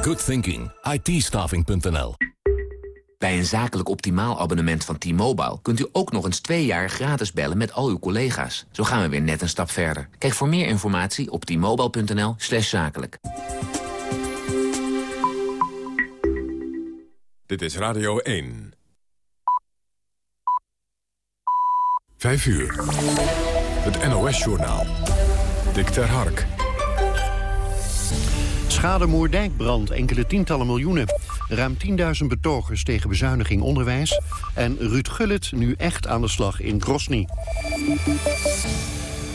Good thinking. it Bij een zakelijk optimaal abonnement van T-Mobile... kunt u ook nog eens twee jaar gratis bellen met al uw collega's. Zo gaan we weer net een stap verder. Kijk voor meer informatie op t-mobile.nl slash zakelijk. Dit is Radio 1. 5 uur. Het NOS-journaal. Dick ter Hark. Schade Moerdijkbrand, enkele tientallen miljoenen. Ruim 10.000 betogers tegen bezuiniging onderwijs. En Ruud Gullit nu echt aan de slag in Grosny.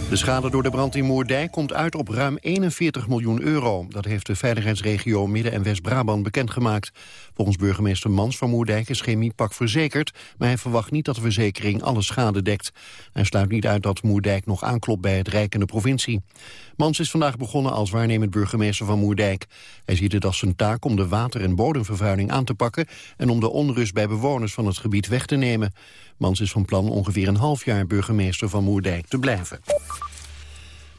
De schade door de brand in Moerdijk komt uit op ruim 41 miljoen euro. Dat heeft de veiligheidsregio Midden- en West-Brabant bekendgemaakt. Volgens burgemeester Mans van Moerdijk is Chemiepak verzekerd... maar hij verwacht niet dat de verzekering alle schade dekt. Hij sluit niet uit dat Moerdijk nog aanklopt bij het Rijk en de provincie. Mans is vandaag begonnen als waarnemend burgemeester van Moerdijk. Hij ziet het als zijn taak om de water- en bodemvervuiling aan te pakken... en om de onrust bij bewoners van het gebied weg te nemen. Mans is van plan ongeveer een half jaar burgemeester van Moerdijk te blijven.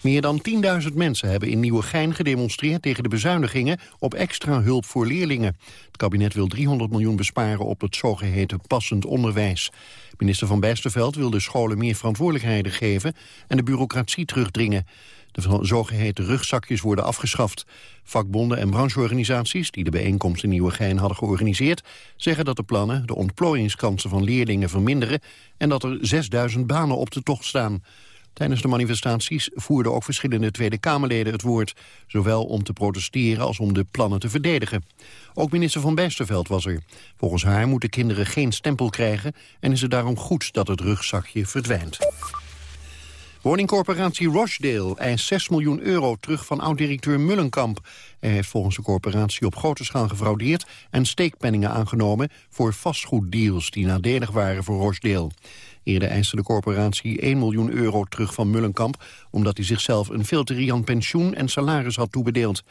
Meer dan 10.000 mensen hebben in Nieuwegein gedemonstreerd tegen de bezuinigingen op extra hulp voor leerlingen. Het kabinet wil 300 miljoen besparen op het zogeheten passend onderwijs. Minister Van Bijsterveld wil de scholen meer verantwoordelijkheden geven en de bureaucratie terugdringen. De zogeheten rugzakjes worden afgeschaft. Vakbonden en brancheorganisaties die de bijeenkomst in Nieuwegein hadden georganiseerd... zeggen dat de plannen de ontplooiingskansen van leerlingen verminderen... en dat er 6000 banen op de tocht staan. Tijdens de manifestaties voerden ook verschillende Tweede Kamerleden het woord... zowel om te protesteren als om de plannen te verdedigen. Ook minister Van Bijsterveld was er. Volgens haar moeten kinderen geen stempel krijgen... en is het daarom goed dat het rugzakje verdwijnt. Woningcorporatie Rochdale eist 6 miljoen euro terug van oud-directeur Mullenkamp. Hij heeft volgens de corporatie op grote schaal gefraudeerd... en steekpenningen aangenomen voor vastgoeddeals die nadelig waren voor Rochdale. Eerder eiste de corporatie 1 miljoen euro terug van Mullenkamp... omdat hij zichzelf een veel te riant pensioen en salaris had toebedeeld.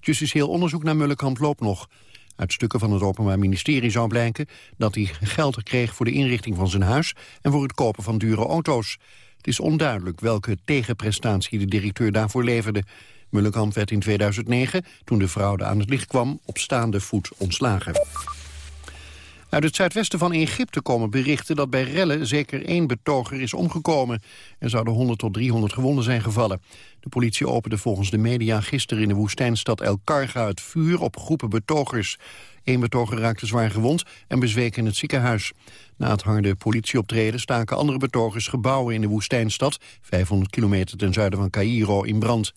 Justitieel onderzoek naar Mullenkamp loopt nog. Uit stukken van het Openbaar Ministerie zou blijken dat hij geld kreeg voor de inrichting van zijn huis en voor het kopen van dure auto's. Het is onduidelijk welke tegenprestatie de directeur daarvoor leverde. Mullenkamp werd in 2009, toen de fraude aan het licht kwam, op staande voet ontslagen. Uit het zuidwesten van Egypte komen berichten dat bij rellen zeker één betoger is omgekomen. Er zouden 100 tot 300 gewonden zijn gevallen. De politie opende volgens de media gisteren in de woestijnstad El Karga het vuur op groepen betogers. Eén betoger raakte zwaar gewond en bezweek in het ziekenhuis. Na het harde politieoptreden staken andere betogers gebouwen in de woestijnstad, 500 kilometer ten zuiden van Cairo, in brand.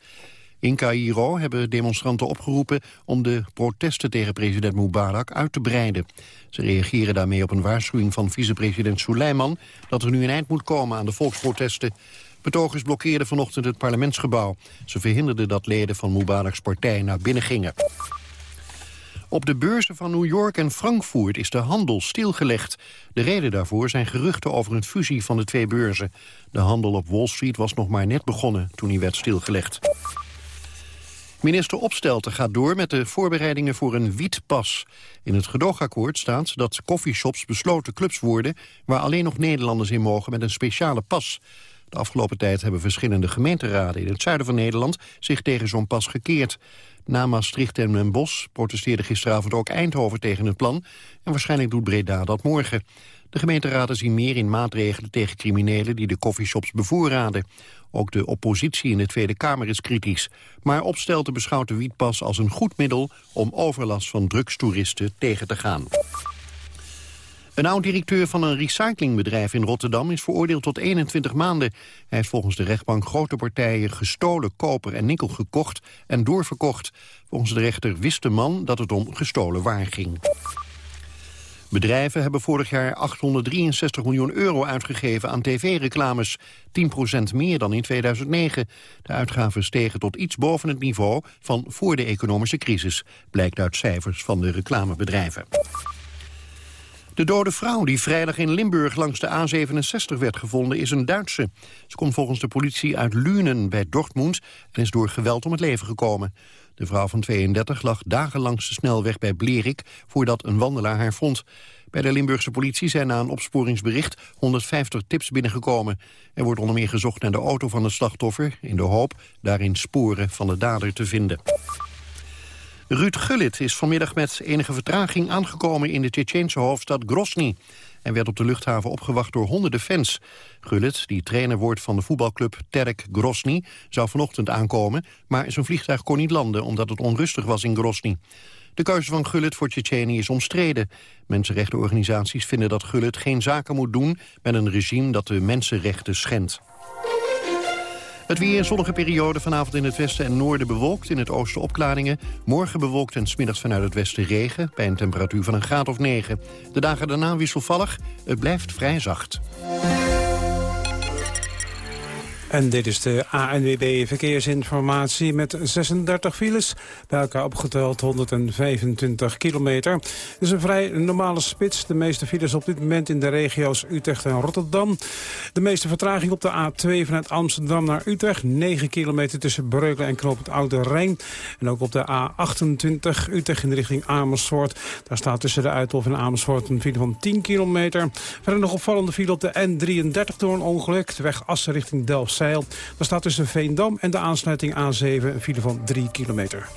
In Cairo hebben demonstranten opgeroepen om de protesten tegen president Mubarak uit te breiden. Ze reageren daarmee op een waarschuwing van vicepresident Suleiman dat er nu een eind moet komen aan de volksprotesten. Betogers blokkeerden vanochtend het parlementsgebouw. Ze verhinderden dat leden van Mubaraks partij naar binnen gingen. Op de beurzen van New York en Frankfurt is de handel stilgelegd. De reden daarvoor zijn geruchten over een fusie van de twee beurzen. De handel op Wall Street was nog maar net begonnen toen hij werd stilgelegd. Minister Opstelten gaat door met de voorbereidingen voor een wietpas. In het gedoogakkoord staat dat coffeeshops besloten clubs worden... waar alleen nog Nederlanders in mogen met een speciale pas. De afgelopen tijd hebben verschillende gemeenteraden in het zuiden van Nederland... zich tegen zo'n pas gekeerd. Na Maastricht en Den Bosch protesteerde gisteravond ook Eindhoven tegen het plan... en waarschijnlijk doet Breda dat morgen. De gemeenteraden zien meer in maatregelen tegen criminelen die de coffeeshops bevoorraden. Ook de oppositie in de Tweede Kamer is kritisch. Maar Opstelten beschouwt de wietpas als een goed middel om overlast van drugstoeristen tegen te gaan. Een oud-directeur van een recyclingbedrijf in Rotterdam is veroordeeld tot 21 maanden. Hij heeft volgens de rechtbank grote partijen gestolen koper en nikkel gekocht en doorverkocht. Volgens de rechter wist de man dat het om gestolen waar ging. Bedrijven hebben vorig jaar 863 miljoen euro uitgegeven aan tv-reclames. 10% meer dan in 2009. De uitgaven stegen tot iets boven het niveau van voor de economische crisis. Blijkt uit cijfers van de reclamebedrijven. De dode vrouw die vrijdag in Limburg langs de A67 werd gevonden is een Duitse. Ze komt volgens de politie uit Lunen bij Dortmund en is door geweld om het leven gekomen. De vrouw van 32 lag dagen langs de snelweg bij Blerik voordat een wandelaar haar vond. Bij de Limburgse politie zijn na een opsporingsbericht 150 tips binnengekomen. Er wordt onder meer gezocht naar de auto van het slachtoffer... in de hoop daarin sporen van de dader te vinden. Ruud Gullit is vanmiddag met enige vertraging aangekomen in de Tsjetsjeense hoofdstad Grozny. En werd op de luchthaven opgewacht door honderden fans. Gullit, die trainer wordt van de voetbalclub Terek Grozny, zou vanochtend aankomen, maar zijn vliegtuig kon niet landen omdat het onrustig was in Grozny. De keuze van Gullit voor Tsjetsjenië is omstreden. Mensenrechtenorganisaties vinden dat Gullit geen zaken moet doen met een regime dat de mensenrechten schendt. Het weer zonnige periode vanavond in het westen en noorden bewolkt. In het oosten opklaringen. Morgen bewolkt en smiddags vanuit het westen regen. Bij een temperatuur van een graad of 9. De dagen daarna wisselvallig. Het blijft vrij zacht. En dit is de ANWB Verkeersinformatie met 36 files. Bij elkaar opgeteld 125 kilometer. Het is een vrij normale spits. De meeste files op dit moment in de regio's Utrecht en Rotterdam. De meeste vertraging op de A2 vanuit Amsterdam naar Utrecht. 9 kilometer tussen Breukelen en Knoop het Oude Rijn. En ook op de A28 Utrecht in de richting Amersfoort. Daar staat tussen de Uithof en Amersfoort een file van 10 kilometer. Verder nog opvallende file op de N33 door een ongeluk. De weg Assen richting Delft Zeil. Daar staat tussen Veendam en de aansluiting A7 een file van 3 kilometer.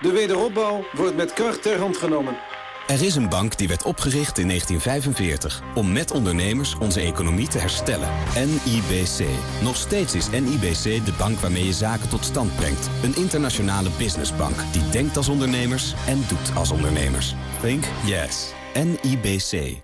De wederopbouw wordt met kracht ter hand genomen. Er is een bank die werd opgericht in 1945 om met ondernemers onze economie te herstellen. NIBC. Nog steeds is NIBC de bank waarmee je zaken tot stand brengt. Een internationale businessbank die denkt als ondernemers en doet als ondernemers. Think yes. NIBC.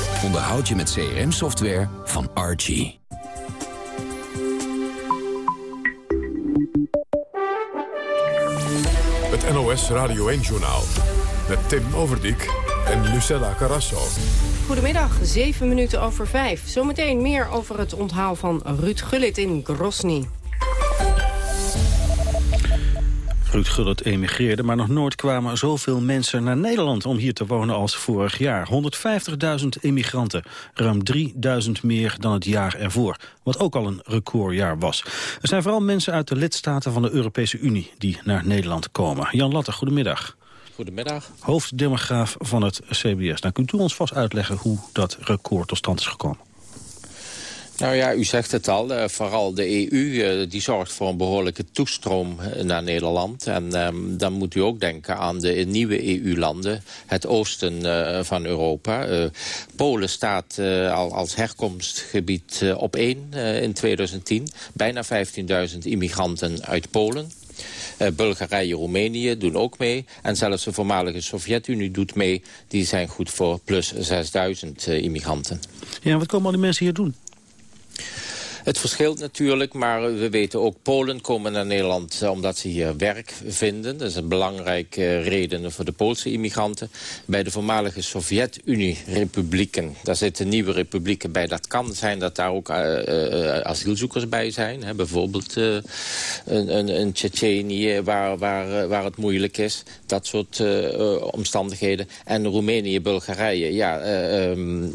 onderhoud je met CRM-software van Archie. Het NOS Radio 1-journaal. Met Tim Overdijk en Lucella Carrasso. Goedemiddag, 7 minuten over 5. Zometeen meer over het onthaal van Ruud Gullit in Grosny. Ruud Gullit emigreerde, maar nog nooit kwamen zoveel mensen naar Nederland om hier te wonen als vorig jaar. 150.000 immigranten, ruim 3.000 meer dan het jaar ervoor. Wat ook al een recordjaar was. Er zijn vooral mensen uit de lidstaten van de Europese Unie die naar Nederland komen. Jan Latte, goedemiddag. Goedemiddag. Hoofddemograaf van het CBS. Nou, kunt u ons vast uitleggen hoe dat record tot stand is gekomen? Nou ja, u zegt het al. Uh, vooral de EU uh, die zorgt voor een behoorlijke toestroom uh, naar Nederland. En um, dan moet u ook denken aan de nieuwe EU-landen. Het oosten van Europa. Polen staat al als herkomstgebied op één in 2010. Bijna 15.000 immigranten uit Polen. Bulgarije, Roemenië doen ook mee. En zelfs de voormalige Sovjet-Unie doet mee. Die zijn goed voor plus 6000 immigranten. Ja, wat komen al die mensen hier doen? Het verschilt natuurlijk, maar we weten ook Polen komen naar Nederland eh, omdat ze hier werk vinden. Dat is een belangrijke reden voor de Poolse immigranten. Bij de voormalige Sovjet-Unie-republieken, daar zitten nieuwe republieken bij. Dat kan zijn dat daar ook uh, uh, asielzoekers bij zijn. Hè. Bijvoorbeeld uh, een, een, een waar, waar, waar het moeilijk is. Dat soort omstandigheden. En Roemenië, Bulgarije, ja... Um,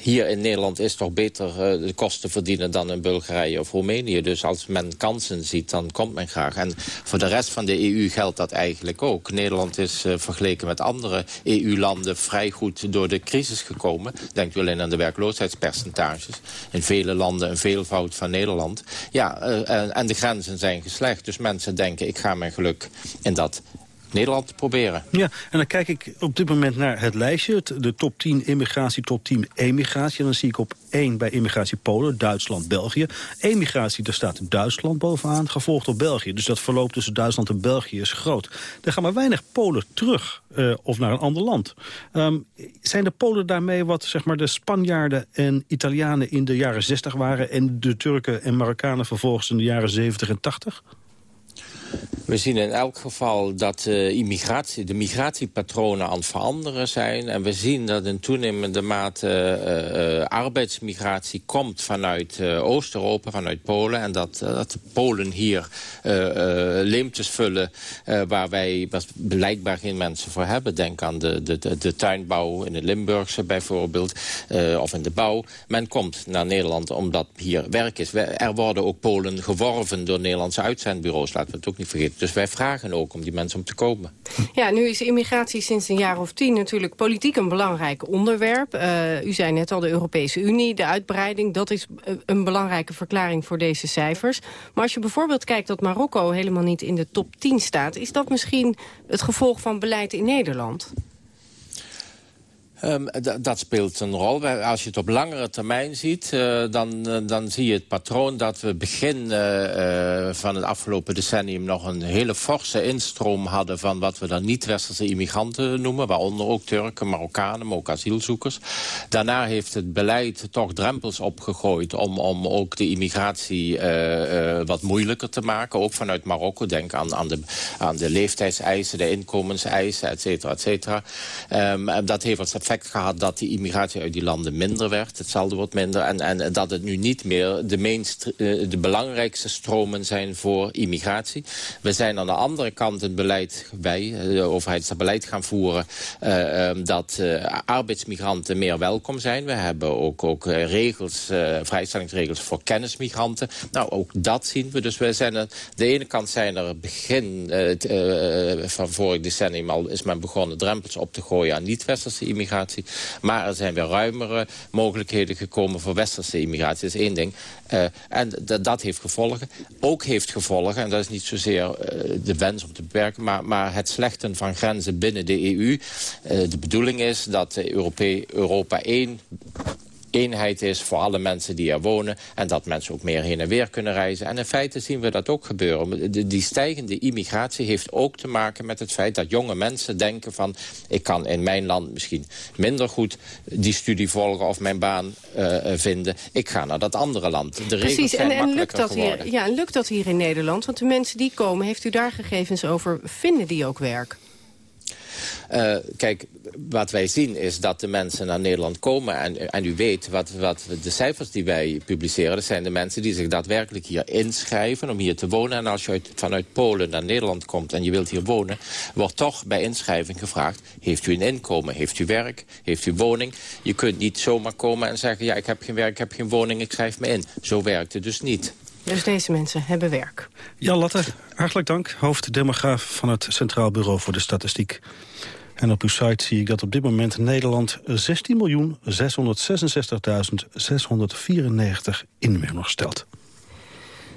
hier in Nederland is toch beter uh, de kosten verdienen dan in Bulgarije of Roemenië. Dus als men kansen ziet, dan komt men graag. En voor de rest van de EU geldt dat eigenlijk ook. Nederland is uh, vergeleken met andere EU-landen vrij goed door de crisis gekomen. Denkt u alleen aan de werkloosheidspercentages. In vele landen een veelvoud van Nederland. Ja, uh, en, en de grenzen zijn geslecht. Dus mensen denken, ik ga mijn geluk in dat Nederland te proberen. Ja, en dan kijk ik op dit moment naar het lijstje. de top 10 immigratie, top 10 emigratie. En dan zie ik op 1 bij immigratie Polen, Duitsland, België. Emigratie, daar staat Duitsland bovenaan, gevolgd door België. Dus dat verloop tussen Duitsland en België is groot. Er gaan maar weinig Polen terug uh, of naar een ander land. Um, zijn de Polen daarmee wat zeg maar, de Spanjaarden en Italianen in de jaren 60 waren... en de Turken en Marokkanen vervolgens in de jaren 70 en 80? We zien in elk geval dat uh, immigratie, de migratiepatronen aan het veranderen zijn. En we zien dat in toenemende mate uh, uh, arbeidsmigratie komt vanuit Oost-Europa, vanuit Polen. En dat, dat Polen hier leemtes vullen waar wij blijkbaar geen mensen voor hebben. Denk aan de, de, de, tuinbouw in het Limburgse bijvoorbeeld, of in de bouw. Men komt naar Nederland omdat hier werk is. Er worden ook Polen geworven door Nederlandse uitzendbureaus, laten we het ook Dus wij vragen ook om die mensen om te komen. Ja, nu is immigratie sinds een jaar of tien natuurlijk politiek een belangrijk onderwerp. Uh, u zei net al, de Europese Unie, de uitbreiding... dat is eh, een belangrijke verklaring voor deze cijfers. Maar als je bijvoorbeeld kijkt dat Marokko helemaal niet in de top 10 staat... is dat misschien het gevolg van beleid in Nederland? Um, dat speelt een rol. Als je het op langere termijn ziet, uh, dan, uh, dan zie je het patroon dat we begin uh, van het afgelopen decennium nog een hele forse instroom hadden van wat we dan niet-westerse immigranten noemen, waaronder ook Turken, Marokkanen, maar ook asielzoekers. Daarna heeft het beleid toch drempels opgegooid om, om ook de immigratie wat moeilijker te maken, ook vanuit Marokko. Denk aan, aan, de, aan de leeftijdseisen, de inkomenseisen, et cetera, et cetera. Um, dat heeft wat gehad dat die immigratie uit die landen minder werd. Hetzelfde wordt minder. En, en dat het nu niet meer de, meest, eh, de belangrijkste stromen zijn voor immigratie. We zijn aan de andere kant het beleid, wij, eh, de overheid, het beleid gaan voeren... Uh, dat uh, arbeidsmigranten meer welkom zijn. We hebben ook, ook regels, uh, vrijstellingsregels voor kennismigranten. Nou, ook dat zien we. Dus we zijn er, de ene kant zijn er begin van vorig decennium al... is men begonnen drempels op te gooien aan niet-westerse immigratie maar er zijn weer ruimere mogelijkheden gekomen voor westerse immigratie. Dat is één ding. Uh, en dat heeft gevolgen. Ook heeft gevolgen, en dat is niet zozeer uh, de wens om te beperken... Maar, maar het slechten van grenzen binnen de EU. Uh, de bedoeling is dat Europa één eenheid is voor alle mensen die er wonen... en dat mensen ook meer heen en weer kunnen reizen. En in feite zien we dat ook gebeuren. die stijgende immigratie heeft ook te maken met het feit... dat jonge mensen denken van... ik kan in mijn land misschien minder goed die studie volgen... of mijn baan uh, vinden. Ik ga naar dat andere land. De Precies, en, en lukt dat hier, ja, lukt dat hier in Nederland? Want de mensen die komen, heeft u daar gegevens over... vinden die ook werk? Uh, kijk, wat wij zien is dat de mensen naar Nederland komen. En, en u weet, wat, wat de cijfers die wij publiceren... dat zijn de mensen die zich daadwerkelijk hier inschrijven om hier te wonen. En als je uit, vanuit Polen naar Nederland komt en je wilt hier wonen... wordt toch bij inschrijving gevraagd... heeft u een inkomen, heeft u werk, heeft u woning? Je kunt niet zomaar komen en zeggen... ja, ik heb geen werk, ik heb geen woning, ik schrijf me in. Zo werkt het dus niet. Dus deze mensen hebben werk. Jan Latte, hartelijk dank. Hoofddemograaf van het Centraal Bureau voor de Statistiek. En op uw site zie ik dat op dit moment Nederland 16.666.694 inwoners stelt.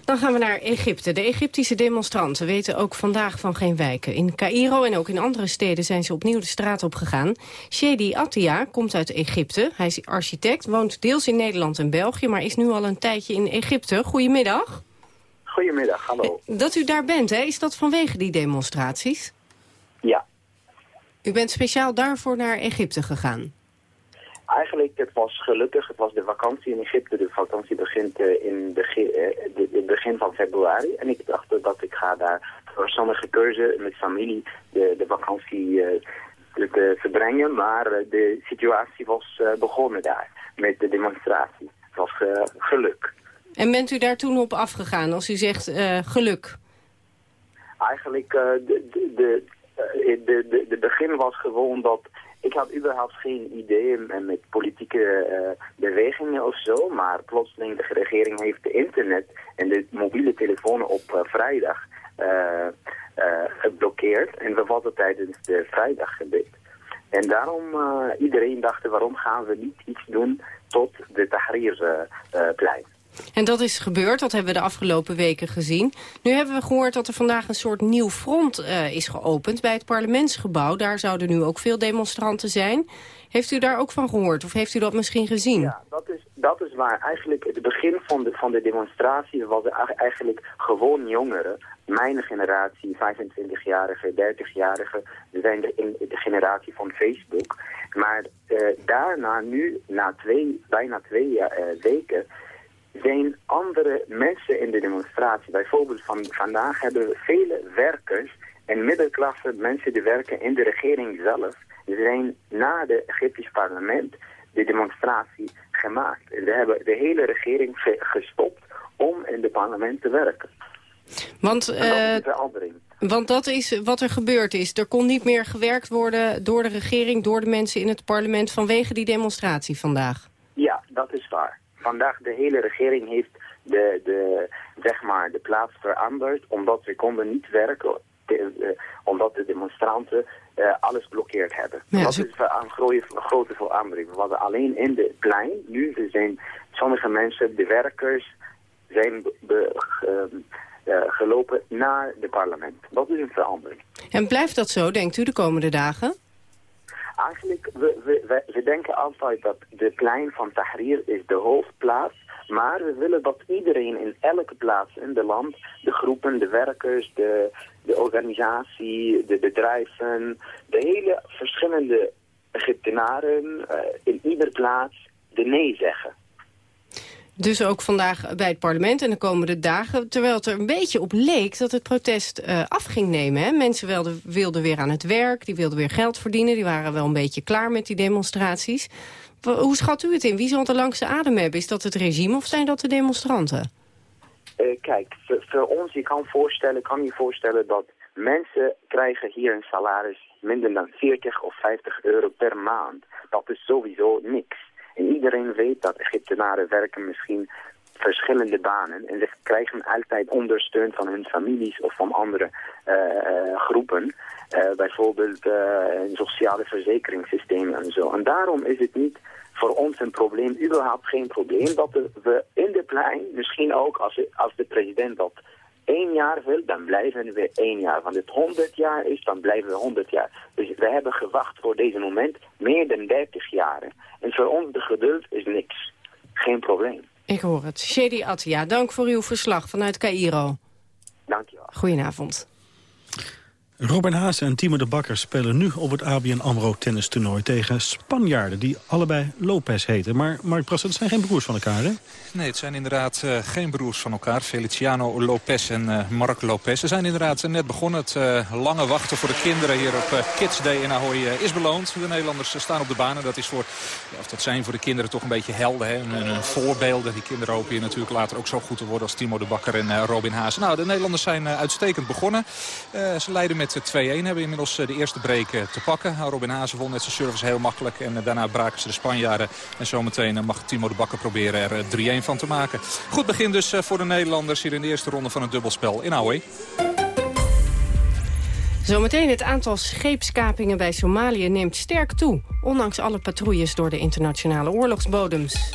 Dan gaan we naar Egypte. De Egyptische demonstranten weten ook vandaag van geen wijken. In Cairo en ook in andere steden zijn ze opnieuw de straat op gegaan. Shedi Attia komt uit Egypte. Hij is architect, woont deels in Nederland en België... maar is nu al een tijdje in Egypte. Goedemiddag. Goedemiddag, hallo. Dat u daar bent, hè? is dat vanwege die demonstraties? Ja, u bent speciaal daarvoor naar Egypte gegaan? Eigenlijk, het was gelukkig, het was de vakantie in Egypte. De vakantie begint uh, in begin, uh, begin van februari. En ik dacht dat ik ga daar voor zonnige keuze met familie de, de vakantie uh, te verbrengen. Maar de situatie was begonnen daar met de demonstratie. Het was geluk. En bent u daar toen op afgegaan als u zegt geluk? Eigenlijk, de, de, eh, de, de, de begin was gewoon dat ik had überhaupt geen idee met politieke uh, bewegingen of zo, maar plotseling de regering heeft de internet en de mobiele telefoon op uh, vrijdag uh, geblokkeerd. En we hadden tijdens de vrijdaggebed. En daarom iedereen dacht, waarom gaan we niet iets doen tot de Tahrirplein. En dat is gebeurd, dat hebben we de afgelopen weken gezien. Nu hebben we gehoord dat er vandaag een soort nieuw front uh, is geopend bij het parlementsgebouw. Daar zouden nu ook veel demonstranten zijn. Heeft u daar ook van gehoord of heeft u dat misschien gezien? Ja, dat is, dat is waar. Eigenlijk het begin van de, van de demonstratie was eigenlijk gewoon jongeren. Mijn generatie, 25-jarigen, 30-jarigen, we zijn de, in de generatie van Facebook. Maar uh, daarna nu, na twee, bijna twee uh, weken zijn andere mensen in de demonstratie. Bijvoorbeeld van, vandaag hebben we vele werkers en middenklasse mensen die werken in de regering zelf. zijn na het Egyptisch parlement de demonstratie gemaakt. En we hebben de hele regering gestopt om in het parlement te werken. Want, uh, verandering. Want dat is wat er gebeurd is. Er kon niet meer gewerkt worden door de regering, door de mensen in het parlement... vanwege die demonstratie vandaag. Ja, dat is waar. Vandaag de hele regering heeft de, de, zeg maar, de plaats veranderd... omdat we konden niet werken, te, omdat de demonstranten uh, alles blokkeerd hebben. Ja, dat is een grote, grote verandering. We waren alleen in de plein. Nu zijn sommige mensen, de werkers, zijn be, uh, gelopen naar het parlement. Dat is een verandering. En blijft dat zo, denkt u, de komende dagen? Eigenlijk, we, we, we denken altijd dat de plein van Tahrir is de hoofdplaats. Maar we willen dat iedereen in elke plaats in het land, de groepen, de werkers, de, de organisatie, de bedrijven, de hele verschillende Egyptenaren uh, in ieder plaats de nee zeggen. Dus ook vandaag bij het parlement en de komende dagen. Terwijl het er een beetje op leek dat het protest uh, af ging nemen. Hè? Mensen wilden, wilden weer aan het werk, die wilden weer geld verdienen. Die waren wel een beetje klaar met die demonstraties. Hoe schat u het in? Wie zal de langste adem hebben? Is dat het regime of zijn dat de demonstranten? Uh, kijk, voor ons, je kan, voorstellen, kan je voorstellen dat mensen krijgen hier een salaris minder dan 40 of 50 euro per maand. Dat is sowieso niks. En iedereen weet dat Egyptenaren werken misschien verschillende banen en ze krijgen altijd ondersteun van hun families of van andere uh, groepen. Uh, bijvoorbeeld uh, een sociale verzekeringssysteem en zo. En daarom is het niet voor ons een probleem, überhaupt geen probleem, dat we in de plein, misschien ook als, als de president dat één jaar wil, dan blijven we één jaar. Wanneer het 100 jaar is, dan blijven we 100 jaar. Dus we hebben gewacht voor deze moment meer dan 30 jaren. En voor ons de geduld is niks. Geen probleem. Ik hoor het. Shady Attia, dank voor uw verslag vanuit Cairo. Dank je wel. Goedenavond. Robin Haas en Timo de Bakker spelen nu op het ABN AMRO tennistoernooi tegen Spanjaarden die allebei Lopez heten. Maar Mark Brassen, het zijn geen broers van elkaar, hè? Nee, het zijn inderdaad uh, geen broers van elkaar. Feliciano Lopez en uh, Mark Lopez. Ze zijn inderdaad net begonnen. Het lange wachten voor de kinderen hier op Kids Day in Ahoy is beloond. De Nederlanders staan op de banen. Dat, is voor, of dat zijn voor de kinderen toch een beetje helden. Hè? Een voorbeelden. Die kinderen hopen hier natuurlijk later ook zo goed te worden als Timo de Bakker en Robin Haas. Nou, de Nederlanders zijn uitstekend begonnen. ze leiden met 2-1. Hebben inmiddels de eerste break te pakken. Robin Haas won net zijn service heel makkelijk. En daarna braken ze de Spanjaarden. En zometeen mag Timo de Bakker proberen er 3-1 van te maken. Goed begin dus voor de Nederlanders hier in de eerste ronde van het dubbelspel in Aue. Zometeen het aantal scheepskapingen bij Somalië neemt sterk toe. Ondanks alle patrouilles door de internationale oorlogsbodems.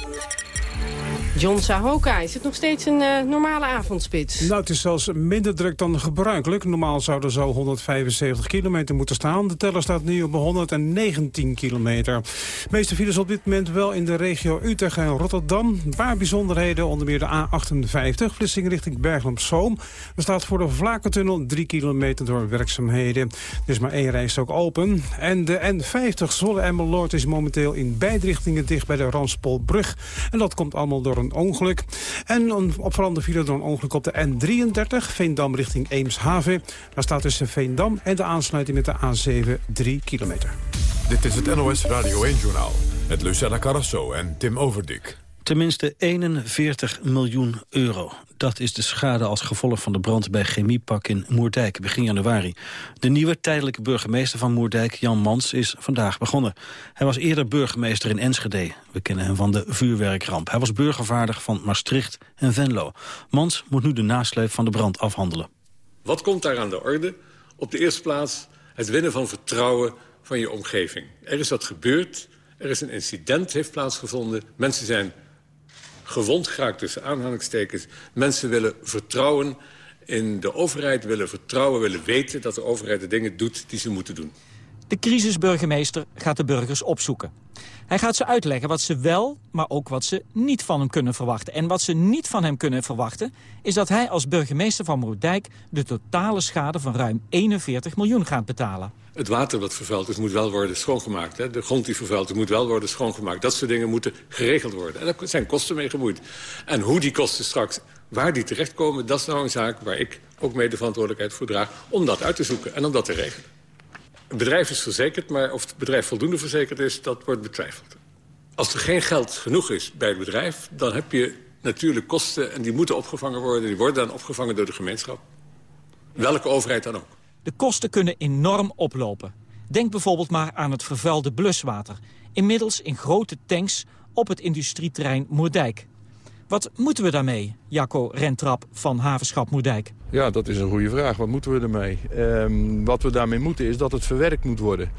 John Sahoka, is het nog steeds een uh, normale avondspits? Nou, het is zelfs minder druk dan gebruikelijk. Normaal zou er zo 175 kilometer moeten staan. De teller staat nu op 119 kilometer. De meeste files op dit moment wel in de regio Utrecht en Rotterdam. Waar bijzonderheden, onder meer de A58, flissing richting Bergen op Zoom. Er staat voor de Vlakentunnel 3 kilometer door werkzaamheden. Er is maar één rijstok open. En de N50 Zolle en is momenteel in beide richtingen dicht bij de Ranspolbrug. En dat komt allemaal door een ongeluk. En een opvallende file door een ongeluk op de N33, Veendam richting Eemshaven. Daar staat tussen Veendam en de aansluiting met de A7 3 kilometer. Dit is het NOS Radio 1-journaal met Lucella Carrasso en Tim Overdik. Tenminste 41 miljoen euro. Dat is de schade als gevolg van de brand bij Chemiepak in Moerdijk begin januari. De nieuwe tijdelijke burgemeester van Moerdijk, Jan Mans, is vandaag begonnen. Hij was eerder burgemeester in Enschede. We kennen hem van de vuurwerkramp. Hij was burgervaardig van Maastricht en Venlo. Mans moet nu de nasleep van de brand afhandelen. Wat komt daar aan de orde? Op de eerste plaats het winnen van vertrouwen van je omgeving. Er is wat gebeurd, er is een incident heeft plaatsgevonden. Mensen zijn gewond geraakt tussen aanhalingstekens. Mensen willen vertrouwen in de overheid, willen vertrouwen, willen weten... dat de overheid de dingen doet die ze moeten doen. De crisisburgemeester gaat de burgers opzoeken. Hij gaat ze uitleggen wat ze wel, maar ook wat ze niet van hem kunnen verwachten. En wat ze niet van hem kunnen verwachten... is dat hij als burgemeester van Moerdijk... de totale schade van ruim 41 miljoen gaat betalen. Het water dat vervuild is moet wel worden schoongemaakt. Hè? De grond die vervuild is moet wel worden schoongemaakt. Dat soort dingen moeten geregeld worden. En daar zijn kosten mee gemoeid. En hoe die kosten straks, waar die terechtkomen... dat is nou een zaak waar ik ook mede verantwoordelijkheid voor draag... om dat uit te zoeken en om dat te regelen. Het bedrijf is verzekerd, maar of het bedrijf voldoende verzekerd is... dat wordt betwijfeld. Als er geen geld genoeg is bij het bedrijf... dan heb je natuurlijk kosten en die moeten opgevangen worden. Die worden dan opgevangen door de gemeenschap. Welke overheid dan ook. De kosten kunnen enorm oplopen. Denk bijvoorbeeld maar aan het vervuilde bluswater. Inmiddels in grote tanks op het industrieterrein Moerdijk. Wat moeten we daarmee, Jacco Rentrap van Havenschap Moerdijk? Ja, dat is een goede vraag. Wat moeten we ermee? Um, wat we daarmee moeten is dat het verwerkt moet worden.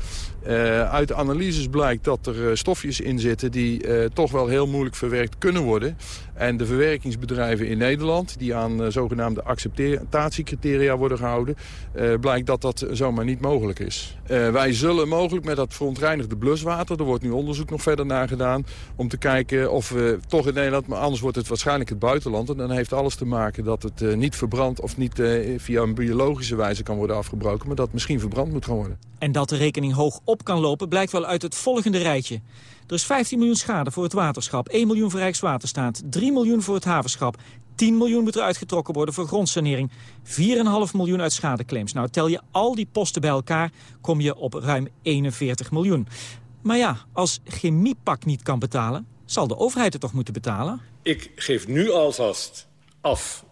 Uh, uit analyses blijkt dat er uh, stofjes in zitten die uh, toch wel heel moeilijk verwerkt kunnen worden. En de verwerkingsbedrijven in Nederland, die aan zogenaamde acceptatiecriteria worden gehouden, blijkt dat dat zomaar niet mogelijk is. wij zullen mogelijk met dat verontreinigde bluswater, er wordt nu onderzoek nog verder naar gedaan, om te kijken of we toch in Nederland, maar anders wordt het waarschijnlijk het buitenland. Dan heeft alles te maken dat het niet verbrandt of niet uh, via een biologische wijze kan worden afgebroken... maar dat misschien verbrand moet gaan worden. En dat de rekening hoog op kan lopen blijkt wel uit het volgende rijtje. Er is 15 miljoen schade voor het waterschap, 1 miljoen voor Rijkswaterstaat... 3 miljoen voor het havenschap, 10 miljoen moet er uitgetrokken worden voor grondsanering... 4,5 miljoen uit schadeclaims. Nou, tel je al die posten bij elkaar, kom je op ruim 41 miljoen. Maar ja, als Chemiepak niet kan betalen, zal de overheid het toch moeten betalen? Ik geef nu alvast af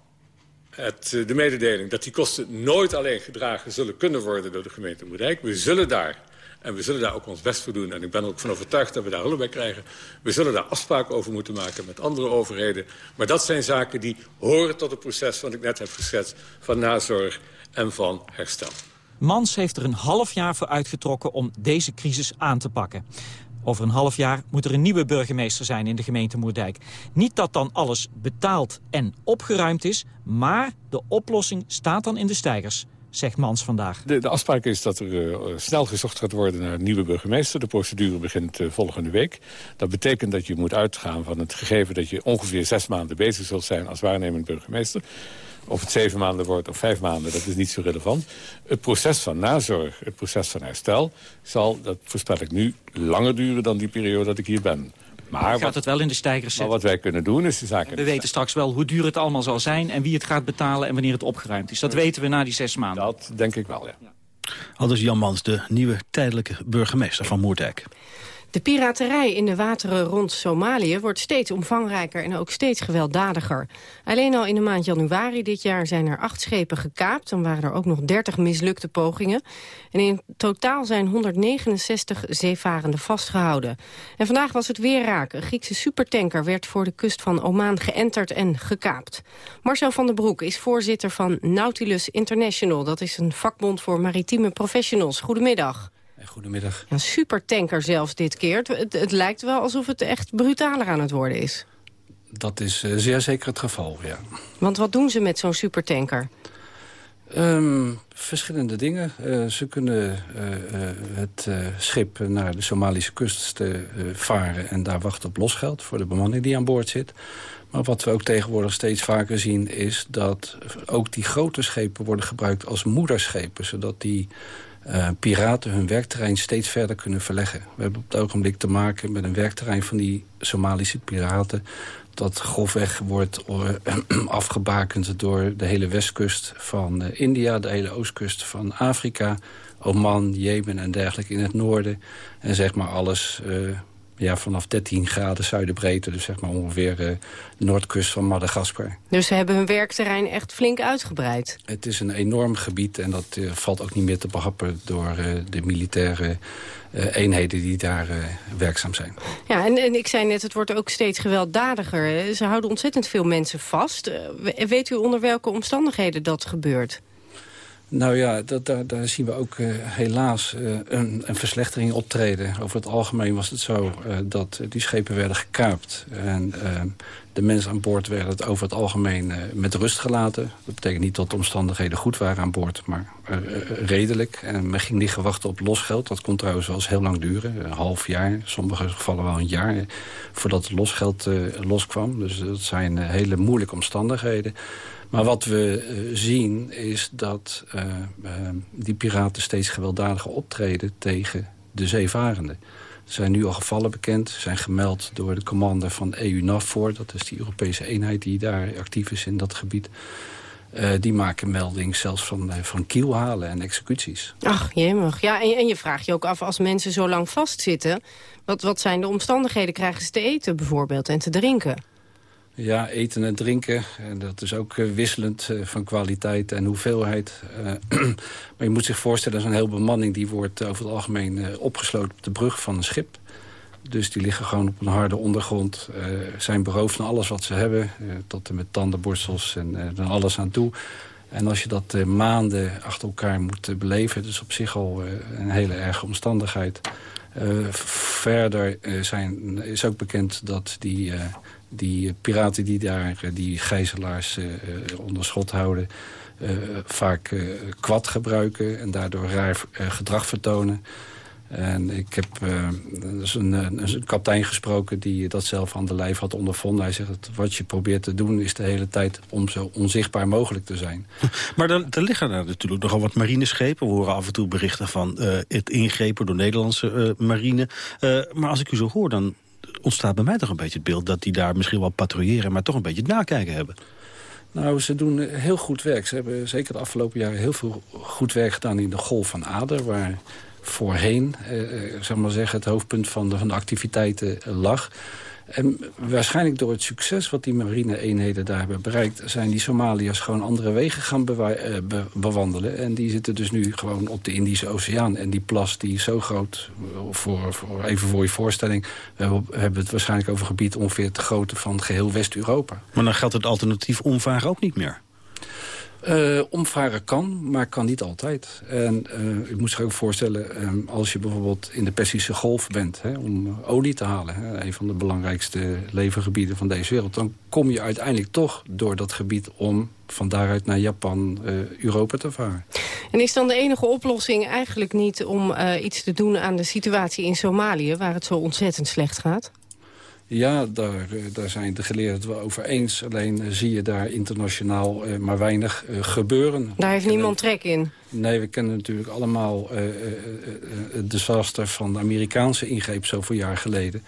het, eh, de mededeling dat die kosten nooit alleen gedragen zullen kunnen worden door de gemeente Moerdijk. We zullen daar, en we zullen daar ook ons best voor doen... en ik ben er ook van overtuigd dat we daar hulp bij krijgen... we zullen daar afspraken over moeten maken met andere overheden. Maar dat zijn zaken die horen tot het proces wat ik net heb geschetst... van nazorg en van herstel. Mans heeft er een half jaar voor uitgetrokken om deze crisis aan te pakken. Over een half jaar moet er een nieuwe burgemeester zijn in de gemeente Moerdijk. Niet dat dan alles betaald en opgeruimd is, maar de oplossing staat dan in de stijgers zegt Mans vandaag. De, afspraak is dat er uh, snel gezocht gaat worden naar een nieuwe burgemeester. De procedure begint uh, volgende week. Dat betekent dat je moet uitgaan van het gegeven dat je ongeveer zes maanden bezig zult zijn als waarnemend burgemeester. Of het zeven maanden wordt of vijf maanden, dat is niet zo relevant. Het proces van nazorg, het proces van herstel... zal, dat voorspel ik nu, langer duren dan die periode dat ik hier ben. Maar gaat het wel in de stijgers zetten. Maar wat wij kunnen doen is de zaken... We weten straks wel hoe duur het allemaal zal zijn... en wie het gaat betalen en wanneer het opgeruimd is. Dat weten we na die zes maanden. Dat denk ik wel, ja. Dus Jan Mans, de nieuwe tijdelijke burgemeester van Moerdijk. De piraterij in de wateren rond Somalië wordt steeds omvangrijker en ook steeds gewelddadiger. Alleen al in de maand januari dit jaar zijn er acht schepen gekaapt. Dan waren er ook nog 30 mislukte pogingen. En in totaal zijn 169 zeevarenden vastgehouden. En vandaag was het weer raak. Een Griekse supertanker werd voor de kust van Oman geënterd en gekaapt. Marcel van der Broek is voorzitter van Nautilus International. Dat is een vakbond voor maritieme professionals. Goedemiddag. Goedemiddag. Een supertanker zelfs dit keer. Het, het, lijkt wel alsof het echt brutaler aan het worden is. Dat is uh, zeer zeker het geval, ja. Want wat doen ze met zo'n supertanker? Um, verschillende dingen. Uh, ze kunnen uh, het schip naar de Somalische kust varen... en daar wachten op losgeld voor de bemanning die aan boord zit. Maar wat we ook tegenwoordig steeds vaker zien... is dat ook die grote schepen worden gebruikt als moederschepen... zodat die uh, piraten hun werkterrein steeds verder kunnen verleggen. We hebben op het ogenblik te maken met een werkterrein van die Somalische piraten... dat grofweg wordt uh, afgebakend door de hele westkust van uh, India... de hele oostkust van Afrika, Oman, Jemen en dergelijke in het noorden. En zeg maar alles ja, vanaf 13 graden zuidenbreedte. Dus zeg maar ongeveer uh, de noordkust van Madagaskar. Dus ze hebben hun werkterrein echt flink uitgebreid? Het is een enorm gebied en dat uh, valt ook niet meer te behappen... door uh, de militaire eenheden die daar werkzaam zijn. Ja, en, en ik zei net, het wordt ook steeds gewelddadiger. Ze houden ontzettend veel mensen vast. weet u onder welke omstandigheden dat gebeurt? Nou ja, dat, daar, daar, zien we ook uh, helaas uh, een, een, verslechtering optreden. Over het algemeen was het zo uh, dat die schepen werden gekaapt. En de mensen aan boord werden over het algemeen met rust gelaten. Dat betekent niet dat de omstandigheden goed waren aan boord, maar redelijk. En men ging niet wachten op losgeld. Dat kon trouwens wel eens heel lang duren. Een half jaar, in sommige gevallen wel een jaar... voordat het losgeld loskwam. Dus dat zijn hele moeilijke omstandigheden. Maar wat we zien is dat die piraten steeds gewelddadiger optreden tegen de zeevarenden. Zijn nu al gevallen bekend, zijn gemeld door de commander van EU-NAVFOR. Dat is die Europese eenheid die daar actief is in dat gebied. die maken melding zelfs van, van kielhalen en executies. Ach, jemig. Ja, en, en je vraagt je ook af, als mensen zo lang vastzitten... Wat, wat zijn de omstandigheden? Krijgen ze te eten bijvoorbeeld en te drinken? Ja, eten en drinken. En dat is ook uh, wisselend uh, van kwaliteit en hoeveelheid. Uh, maar je moet zich voorstellen, zo'n heel bemanning... die wordt over het algemeen opgesloten op de brug van een schip. Dus die liggen gewoon op een harde ondergrond. zijn beroofd van alles wat ze hebben. tot en met tandenborstels en dan alles aan toe. En als je dat maanden achter elkaar moet beleven... dat is op zich al een hele erge omstandigheid... verder zijn, is ook bekend dat die die piraten die daar die gijzelaars uh, onder schot houden... Uh, vaak uh, kwad gebruiken en daardoor raar gedrag vertonen. En ik heb dus een, een, kapitein gesproken die dat zelf aan de lijf had ondervonden. Hij zegt, wat je probeert te doen is de hele tijd om zo onzichtbaar mogelijk te zijn. Maar dan, er liggen er natuurlijk nogal wat marineschepen. We horen af en toe berichten van het ingrepen door Nederlandse marine. maar als ik u zo hoor, dan ontstaat bij mij toch een beetje het beeld... dat die daar misschien wel patrouilleren, maar toch een beetje het nakijken hebben. Nou, ze doen heel goed werk. Ze hebben zeker de afgelopen jaren heel veel goed werk gedaan in de Golf van Ader... waar voorheen, eh, eh zeg maar zeggen, het hoofdpunt van de, van de activiteiten lag. En waarschijnlijk door het succes wat die marine-eenheden daar hebben bereikt... zijn die Somaliërs gewoon andere wegen gaan eh, bewandelen. En die zitten dus nu gewoon op de Indische Oceaan. En die plas die is zo groot, voor, voor, even voor je voorstelling... we hebben het waarschijnlijk over gebied ongeveer te grootte van geheel West-Europa. Maar dan geldt het alternatief omvaren ook niet meer? Uh, omvaren kan, maar kan niet altijd. En uh, u moet zich ook voorstellen, um, als je bijvoorbeeld in de Persische Golf bent... Hè, om olie te halen, hè, een van de belangrijkste levergebieden van deze wereld... dan kom je uiteindelijk toch door dat gebied om van daaruit naar Japan, Europa te varen. En is dan de enige oplossing eigenlijk niet om iets te doen aan de situatie in Somalië... waar het zo ontzettend slecht gaat? Ja, daar, eh, daar zijn de geleerden het wel over eens. Alleen eh, zie je daar internationaal uh, maar weinig gebeuren. Daar heeft niemand trek in? Nee, we kennen natuurlijk allemaal uh, het disaster van de Amerikaanse ingreep zoveel jaar geleden.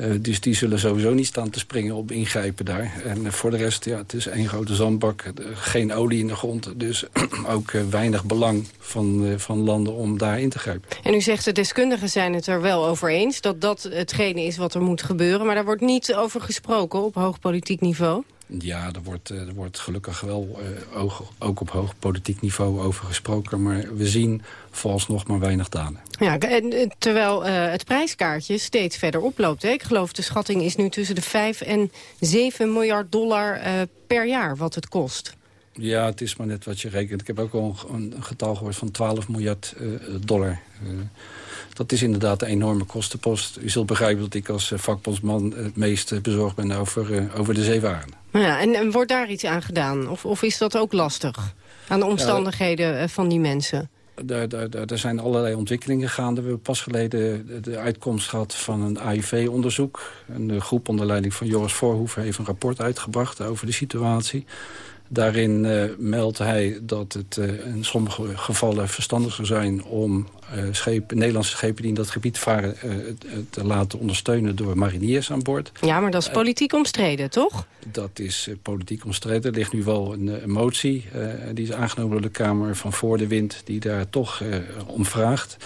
Uh, dus die zullen sowieso niet staan te springen op ingrijpen daar. En uh, voor de rest, ja, het is één grote zandbak. Uh, geen olie in de grond. Dus ook weinig belang van, van landen om daar in te grijpen. En u zegt de deskundigen zijn het er wel over eens... dat dat hetgene is wat er moet gebeuren. Maar daar wordt niet over gesproken op hoog politiek niveau? Ja, er wordt, er wordt gelukkig wel ook, ook op hoog politiek niveau over gesproken. Maar we zien nog maar weinig daden. Ja, en, terwijl uh, het prijskaartje steeds verder oploopt. Hè? Ik geloof de schatting is nu tussen de 5 en 7 miljard dollar uh, per jaar wat het kost. Ja, het is maar net wat je rekent. Ik heb ook al een, een getal gehoord van 12 miljard dollar. Dat is inderdaad een enorme kostenpost. U zult begrijpen dat ik als vakbondsman het meest bezorgd ben over, over de zeewaren. Ja, en, en, wordt daar iets aan gedaan? Of, of is dat ook lastig? Aan de omstandigheden van die mensen? Daar, daar, daar, zijn allerlei ontwikkelingen gaande. We hebben pas geleden de, uitkomst gehad van een AIV-onderzoek. Een groep onder leiding van Joris Voorhoeven heeft een rapport uitgebracht over de situatie. Daarin uh, meldt hij dat het uh, in sommige gevallen verstandig zou zijn... om uh, schepen, Nederlandse schepen die in dat gebied varen... te laten ondersteunen door mariniers aan boord. Ja, maar dat is politiek omstreden, toch? Dat is politiek omstreden. Er ligt nu wel een, een motie. die is aangenomen door de Kamer van Voor de Wind... die daar toch om vraagt.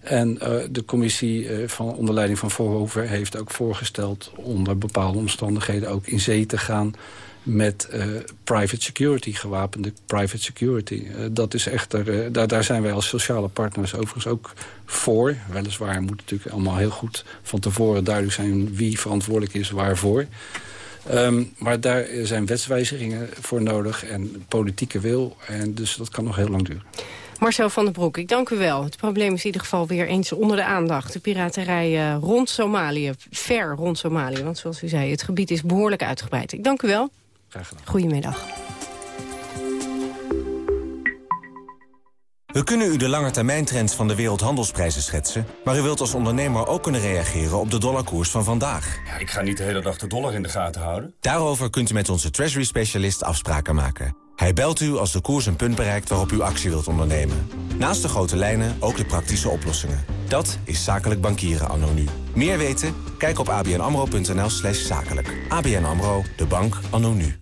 En de commissie van, onder leiding van Voorhoeven heeft ook voorgesteld... onder bepaalde omstandigheden ook in zee te gaan met uh, private security, gewapende private security. Uh, dat is echter, uh, daar, daar zijn wij als sociale partners overigens ook voor. Weliswaar moet natuurlijk allemaal heel goed van tevoren duidelijk zijn wie verantwoordelijk is waarvoor. Ehm, maar daar zijn wetswijzigingen voor nodig en politieke wil. En dus dat kan nog heel lang duren. Marcel van den Broek, ik dank u wel. Het probleem is in ieder geval weer eens onder de aandacht. De piraterij rond Somalië, ver rond Somalië. Want zoals u zei, het gebied is behoorlijk uitgebreid. Ik dank u wel. Graag gedaan. Goedemiddag. We kunnen u de langetermijntrends van de wereldhandelsprijzen schetsen... maar u wilt als ondernemer ook kunnen reageren op de dollarkoers van vandaag. Ja, ik ga niet de hele dag de dollar in de gaten houden. Daarover kunt u met onze treasury-specialist afspraken maken. Hij belt u als de koers een punt bereikt waarop u actie wilt ondernemen. Naast de grote lijnen ook de praktische oplossingen. Dat is zakelijk bankieren anno nu. Meer weten? Kijk op abnamro.nl slash zakelijk. ABN AMRO, de bank anno nu.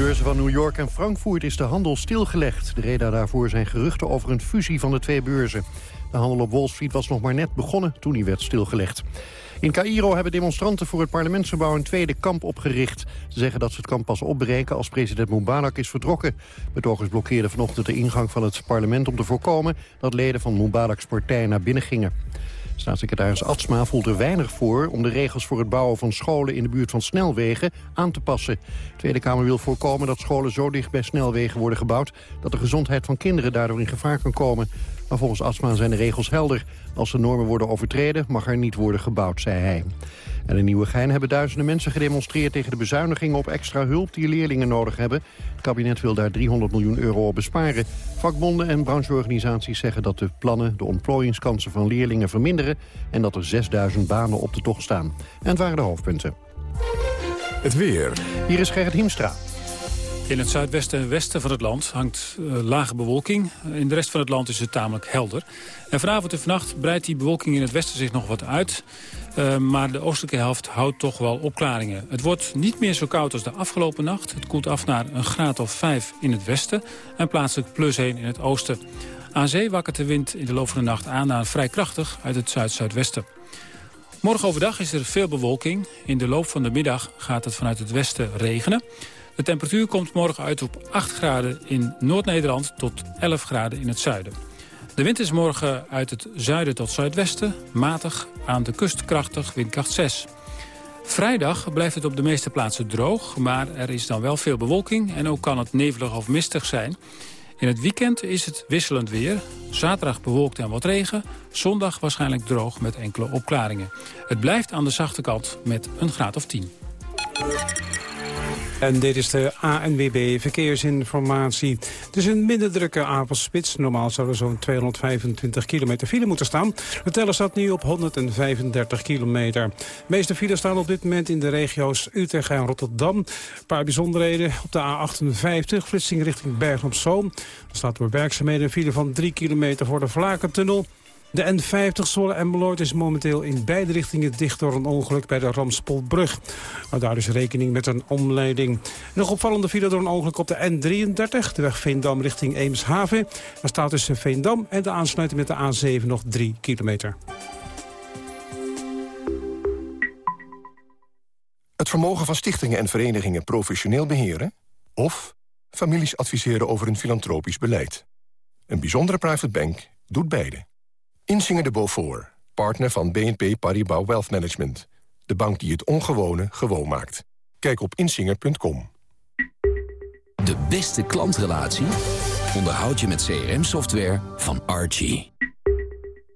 Beurzen van New York en Frankfurt is de handel stilgelegd. De reden daarvoor zijn geruchten over een fusie van de twee beurzen. De handel op Wall Street was nog maar net begonnen toen die werd stilgelegd. In Cairo hebben demonstranten voor het parlementsgebouw een tweede kamp opgericht. Ze zeggen dat ze het kamp pas opbreken als president Mubarak is vertrokken. Betogers blokkeerden vanochtend de ingang van het parlement om te voorkomen dat leden van Mubaraks partij naar binnen gingen. Staatssecretaris Atsma voelt er weinig voor om de regels voor het bouwen van scholen in de buurt van snelwegen aan te passen. De Tweede Kamer wil voorkomen dat scholen zo dicht bij snelwegen worden gebouwd dat de gezondheid van kinderen daardoor in gevaar kan komen. Maar volgens Atsma zijn de regels helder. Als de normen worden overtreden mag er niet worden gebouwd, zei hij. En in Nieuwegein hebben duizenden mensen gedemonstreerd tegen de bezuinigingen op extra hulp die leerlingen nodig hebben. Het kabinet wil daar 300 miljoen euro op besparen. Vakbonden en brancheorganisaties zeggen dat de plannen de ontplooiingskansen van leerlingen verminderen en dat er 6000 banen op de tocht staan. En het waren de hoofdpunten. Het weer. Hier is Gerrit Hiemstra. In het zuidwesten en westen van het land hangt uh, lage bewolking. In de rest van het land is het tamelijk helder. En vanavond en vannacht breidt die bewolking in het westen zich nog wat uit. Uh, maar de oostelijke helft houdt toch wel opklaringen. Het wordt niet meer zo koud als de afgelopen nacht. Het koelt af naar een graad of 5 in het westen en plaatselijk plus 1 in het oosten. Aan zee wakkert de wind in de loop van de nacht aan naar vrij krachtig uit het zuid-zuidwesten. Morgen overdag is er veel bewolking. In de loop van de middag gaat het vanuit het westen regenen. De temperatuur komt morgen uit op 8 graden in Noord-Nederland tot 11 graden in het zuiden. De wind is morgen uit het zuiden tot zuidwesten, matig, aan de kust krachtig, windkracht 6. Vrijdag blijft het op de meeste plaatsen droog, maar er is dan wel veel bewolking... en ook kan het nevelig of mistig zijn. In het weekend is het wisselend weer. Zaterdag bewolkt en wat regen. Zondag waarschijnlijk droog met enkele opklaringen. Het blijft aan de zachte kant met een graad of 10. En dit is de ANWB Verkeersinformatie. Het is een minder drukke avondspits. Normaal zou er zo'n 225 kilometer file moeten staan. De teller staat nu op 135 kilometer. De meeste files staan op dit moment in de regio's Utrecht en Rotterdam. Een paar bijzonderheden. Op de A58, flitsing richting Bergen op Zoom. Er staat door werkzaamheden een file van 3 kilometer voor de Vlakentunnel. De N50 Zwolle en Meloord is momenteel in beide richtingen dicht door een ongeluk bij de Ramspolbrug. Maar daar is rekening met een omleiding. Nog opvallende file door een ongeluk op de N33, de weg Veendam richting Eemshaven. Er staat tussen Veendam en de aansluiting met de A7 nog 3 kilometer. Het vermogen van stichtingen en verenigingen professioneel beheren? Of families adviseren over een filantropisch beleid? Een bijzondere private bank doet beide. Insinger de Beaufort, partner van BNP Paribas Wealth Management. De bank die het ongewone gewoon maakt. Kijk op insinger.com. De beste klantrelatie onderhoud je met CRM-software van Archie.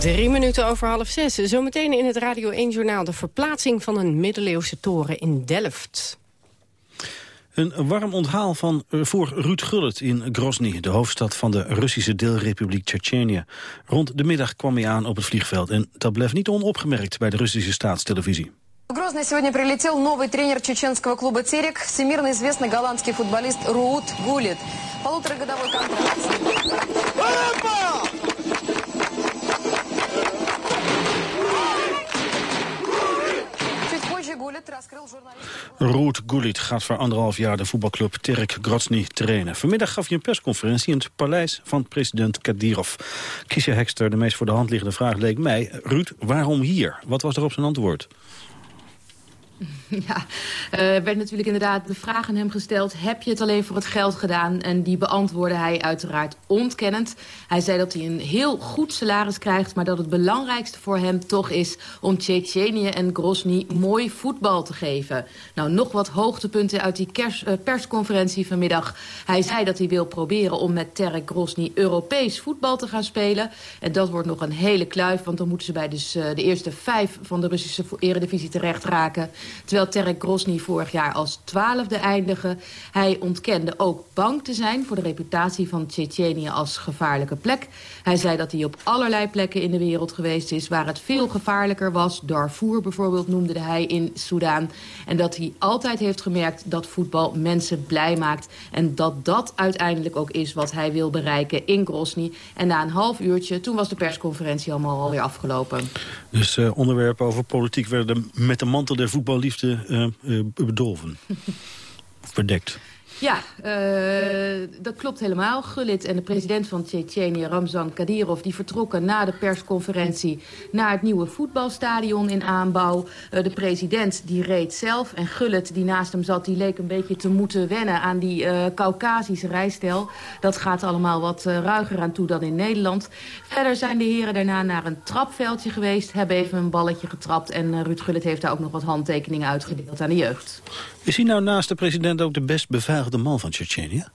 Drie minuten over half zes. Zometeen in het Radio 1-journaal de verplaatsing van een middeleeuwse toren in Delft. Een warm onthaal van, eh, voor Ruud Gullit in Grozny, de hoofdstad van de Russische deelrepubliek Tsjetsjenië. Rond de middag kwam hij aan op het vliegveld en dat bleef niet onopgemerkt bij de Russische staatstelevisie. В Грозный сегодня прилетел новый тренер чеченского клуба «Терек», всемирно известный голландский футболист Руут Гулит. Полуторагодовой контракт. Ruud Gullit gaat voor anderhalf jaar de voetbalclub Terek Grozny trainen. Vanmiddag gaf hij een persconferentie in het paleis van president Kadyrov. Kiesje Hekster, de meest voor de hand liggende vraag leek mij... Ruud, waarom hier? Wat was erop zijn antwoord? Ja, er uh, werd natuurlijk inderdaad de vraag aan hem gesteld... heb je het alleen voor het geld gedaan? En die beantwoordde hij uiteraard ontkennend. Hij zei dat hij een heel goed salaris krijgt... maar dat het belangrijkste voor hem toch is... om Tsjetsjenië en Grozny mooi voetbal te geven. Nou, nog wat hoogtepunten uit die kers, uh, persconferentie vanmiddag. Hij zei dat hij wil proberen om met Terek Grozny Europees voetbal te gaan spelen. En dat wordt nog een hele kluif... want dan moeten ze bij dus, uh, de eerste vijf van de Russische eredivisie terecht raken... Terwijl Terek Grosny vorig jaar als twaalfde eindigde. Hij ontkende ook bang te zijn voor de reputatie van Tsjetsjenië als gevaarlijke plek. Hij zei dat hij op allerlei plekken in de wereld geweest is... waar het veel gevaarlijker was. Darfur bijvoorbeeld noemde hij in Soudaan. En dat hij altijd heeft gemerkt dat voetbal mensen blij maakt. En dat dat uiteindelijk ook is wat hij wil bereiken in Grosny. En na een half uurtje, toen was de persconferentie allemaal alweer afgelopen. Dus uh, onderwerpen over politiek werden met de mantel der voetballiefde uh, uh, bedolven. Ja, uh, dat klopt helemaal. Gullit en de president van Tsjetsjenië, Ramzan Kadyrov... die vertrokken na de persconferentie naar het nieuwe voetbalstadion in aanbouw. Uh, de president die reed zelf en Gullit die naast hem zat... die leek een beetje te moeten wennen aan die uh, Caucasische rijstijl. Dat gaat allemaal wat ruiger aan toe dan in Nederland. Verder zijn de heren daarna naar een trapveldje geweest... hebben even een balletje getrapt... en Ruud Gullit heeft daar ook nog wat handtekeningen uitgedeeld aan de jeugd. Is hij nou naast de president ook de best beveiligde man van Tsjetsjenië?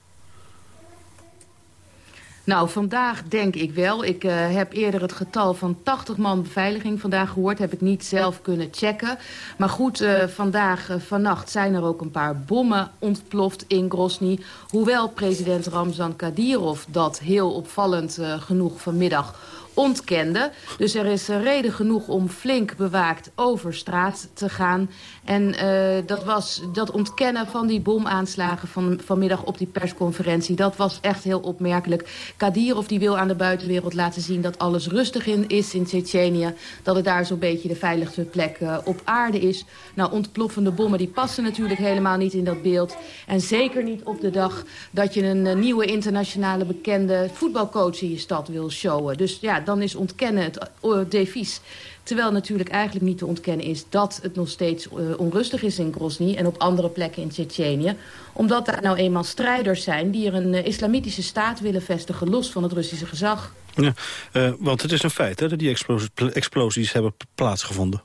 Nou, vandaag denk ik wel. Ik uh, heb eerder het getal van 80 man beveiliging vandaag gehoord. Heb ik niet zelf kunnen checken. Maar goed, uh, vandaag, uh, vannacht zijn er ook een paar bommen ontploft in Grozny. Hoewel president Ramzan Kadyrov dat heel opvallend genoeg vanmiddag ontkende. Dus er is reden genoeg om flink bewaakt over straat te gaan. En uh, dat, was, dat ontkennen van die bomaanslagen van, vanmiddag op die persconferentie... dat was echt heel opmerkelijk. Kadirov die wil aan de buitenwereld laten zien dat alles rustig in is in Tsjetsjenië. Dat het daar zo'n beetje de veiligste plek uh, op aarde is. Nou, ontploffende bommen die passen natuurlijk helemaal niet in dat beeld. En zeker niet op de dag dat je een nieuwe internationale bekende voetbalcoach in je stad wil showen. Dus ja, dan is ontkennen het uh, devies. Terwijl natuurlijk eigenlijk niet te ontkennen is dat het nog steeds uh, onrustig is in Grozny en op andere plekken in Tsjetsjenië. Omdat daar nou eenmaal strijders zijn die er een uh, islamitische staat willen vestigen los van het Russische gezag. Ja, want het is een feit hè, dat die explosies hebben plaatsgevonden.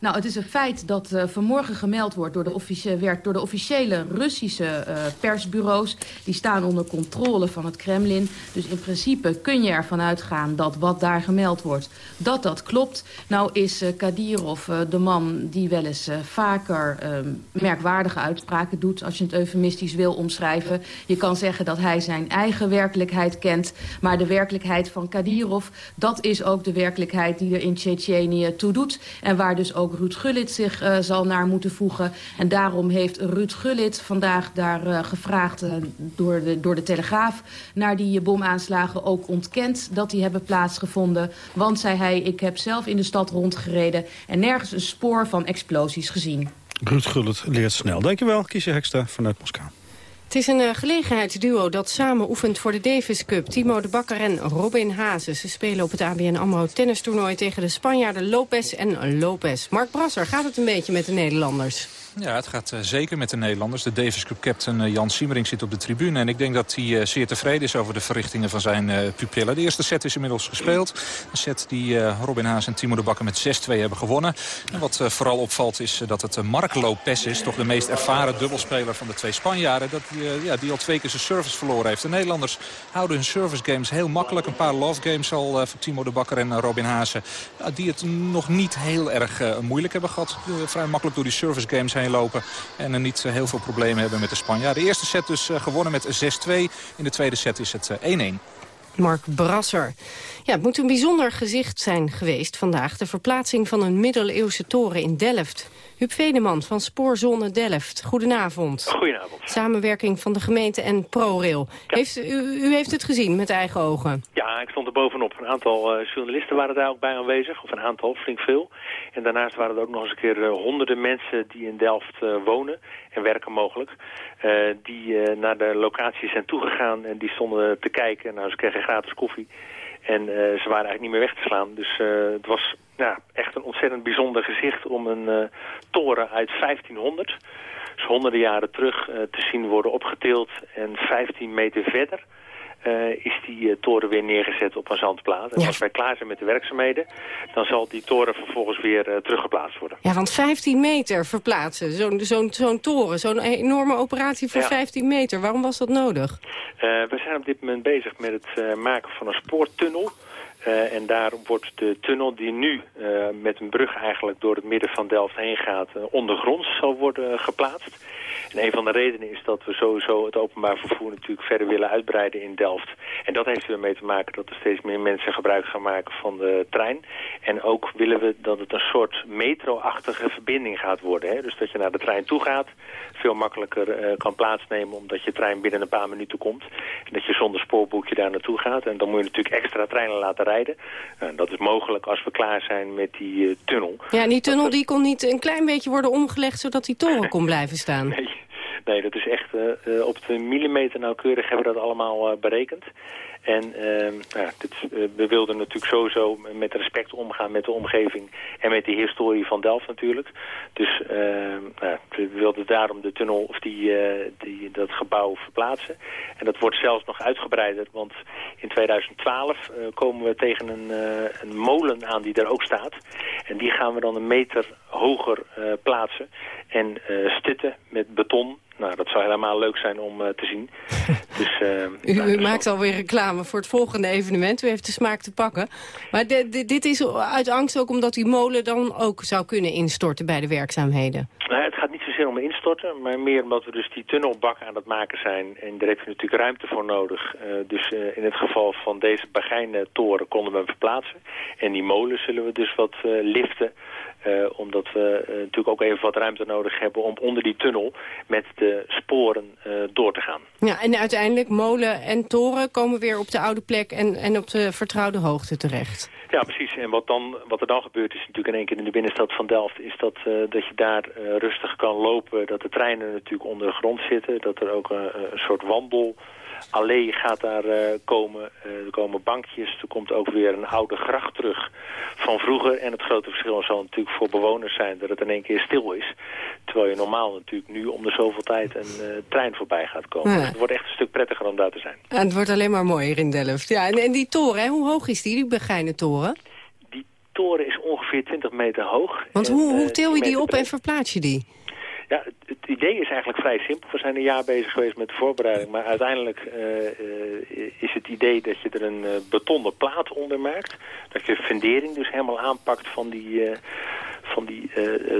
Nou, het is een feit dat uh, vanmorgen gemeld wordt door de, werd door de officiële Russische uh, persbureaus. Die staan onder controle van het Kremlin. Dus in principe kun je ervan uitgaan dat wat daar gemeld wordt, dat dat klopt. Nou is uh, Kadyrov de man die wel eens vaker merkwaardige uitspraken doet, als je het eufemistisch wil omschrijven. Je kan zeggen dat hij zijn eigen werkelijkheid kent. Maar de werkelijkheid van Kadyrov, dat is ook de werkelijkheid die er in Tsjetsjenië toe doet. En waar dus ook ook Ruud Gullit zich uh, zal naar moeten voegen. En daarom heeft Ruud Gullit vandaag daar uh, gevraagd uh, door, de, door de Telegraaf... naar die bomaanslagen ook ontkend dat die hebben plaatsgevonden. Want, zei hij, ik heb zelf in de stad rondgereden... en nergens een spoor van explosies gezien. Ruud Gullit leert snel. Dankjewel, Kiesje Heksta vanuit Moskou. Het is een uh, gelegenheidsduo dat samen oefent voor de Davis Cup. Timo de Bakker en Robin Hazen. Ze spelen op het ABN AMRO tennistoernooi tegen de Spanjaarden Lopez en Lopez. Mark Brasser, gaat het een beetje met de Nederlanders? Ja, het gaat uh, zeker met de Nederlanders. De Davis Cup captain uh, Jan Siemering zit op de tribune. En ik denk dat hij uh, zeer tevreden is over de verrichtingen van zijn pupillen. De eerste set is inmiddels gespeeld. Een set die Robin Haas en Timo de Bakker met 6-2 hebben gewonnen. En wat vooral opvalt is dat het Mark Lopez is. Toch de meest ervaren dubbelspeler van de twee Spanjaarden. Dat ja, die al twee keer zijn service verloren heeft. De Nederlanders houden hun service games heel makkelijk. Een paar love games al voor Timo de Bakker en Robin Haase. die het nog niet heel erg moeilijk hebben gehad. vrij makkelijk door die service games heen lopen. En er niet heel veel problemen hebben met de Spanjaarden. De eerste set dus eh, gewonnen met 6-2. In de tweede set is het 1-1. Eh, Mark Brasser. Ja, het moet een bijzonder gezicht zijn geweest vandaag. De verplaatsing van een middeleeuwse toren in Delft. Huub Veneman van Spoorzone Delft. Goedenavond. Goedenavond. Samenwerking van de gemeente en ProRail. Heeft, u, u, heeft het gezien met eigen ogen? Ja, ik stond er bovenop. Een aantal uh, journalisten waren daar ook bij aanwezig. Of een aantal, flink veel. En daarnaast waren er ook nog eens een keer uh, honderden mensen die in Delft uh, wonen. En werken mogelijk. die naar de locatie zijn toegegaan en die stonden te kijken. Nou, ze kregen gratis koffie. En ze waren eigenlijk niet meer weg te slaan. Dus het was echt een ontzettend bijzonder gezicht om een uh, toren uit 1500, dus honderden jaren terug, te zien worden opgetild. En 15 meter verder uh, is die toren weer neergezet op een zandplaat. En ja. als wij klaar zijn met de werkzaamheden, dan zal die toren vervolgens weer teruggeplaatst worden. Ja, want 15 meter verplaatsen, zo'n zo'n zo'n toren, zo'n enorme operatie voor ja. 15 meter. Waarom was dat nodig? we zijn op dit moment bezig met het maken van een spoortunnel... Uh, en daar wordt de tunnel die nu uh, met een brug eigenlijk door het midden van Delft heen gaat... Uh, ondergronds zal worden geplaatst. En een van de redenen is dat we sowieso het openbaar vervoer natuurlijk verder willen uitbreiden in Delft. En dat heeft ermee te maken dat er steeds meer mensen gebruik gaan maken van de trein. En ook willen we dat het een soort metro-achtige verbinding gaat worden. Hè? Dus dat je naar de trein toe gaat, veel makkelijker uh, kan plaatsnemen omdat je trein binnen een paar minuten komt. En dat je zonder spoorboekje daar naartoe gaat. En dan moet je natuurlijk extra treinen laten rijden. Uh, dat is mogelijk als we klaar zijn met die uh, tunnel. Ja, en die tunnel die kon niet een klein beetje worden omgelegd zodat die toren kon blijven staan. Nee. Nee, dat is echt uh, op de millimeter nauwkeurig hebben we dat allemaal uh, berekend. En uh, ja, dit, we wilden natuurlijk sowieso met respect omgaan met de omgeving en met de historie van Delft natuurlijk. Dus nou, we wilden daarom de tunnel of die, die, dat gebouw verplaatsen. En dat wordt zelfs nog uitgebreider, want in 2012 komen we tegen een, een molen aan die daar ook staat. En die gaan we dan een meter hoger plaatsen en stutten met beton nou, dat zou helemaal leuk zijn om uh, te zien. dus, uh, u, nou, u maakt alweer reclame voor het volgende evenement. U heeft de smaak te pakken. Maar de, de, dit is uit angst ook omdat die molen dan ook zou kunnen instorten bij de werkzaamheden. Nou, het gaat niet zozeer om instorten, maar meer omdat we dus die tunnelbak aan het maken zijn. En daar heb je natuurlijk ruimte voor nodig. Uh, dus in het geval van deze Bagijntoren konden we hem verplaatsen. En die molen zullen we dus wat liften. Uh, omdat we uh, natuurlijk ook even wat ruimte nodig hebben om onder die tunnel met de sporen uh, door te gaan. Ja, en uiteindelijk molen en toren komen weer op de oude plek en, en op de vertrouwde hoogte terecht. Ja, precies. En wat, dan, wat er dan gebeurt is natuurlijk in één keer in de binnenstad van Delft... is dat, dat je daar rustig kan lopen, dat de treinen natuurlijk onder de grond zitten... dat er ook een soort wandel allee gaat daar uh, komen. Uh, er komen bankjes. Er komt ook weer een oude gracht terug van vroeger. En het grote verschil zal natuurlijk voor bewoners zijn dat het in één keer stil is. Terwijl je normaal natuurlijk nu om de zoveel tijd een uh, trein voorbij gaat komen. Ja. Dus het wordt echt een stuk prettiger om daar te zijn. En het wordt alleen maar mooier in Delft. Ja, en, en die toren, hè? hoe hoog is die, die Begijnen toren? Die toren is ongeveer 20 meter hoog. Want en, hoe, hoe til je die op en verplaats je die? Ja, het idee is eigenlijk vrij simpel. We zijn een jaar bezig geweest met de voorbereiding. Maar uiteindelijk uh, uh, is het idee dat je er een uh, betonnen plaat onder maakt. Dat je fundering dus helemaal aanpakt van die, van die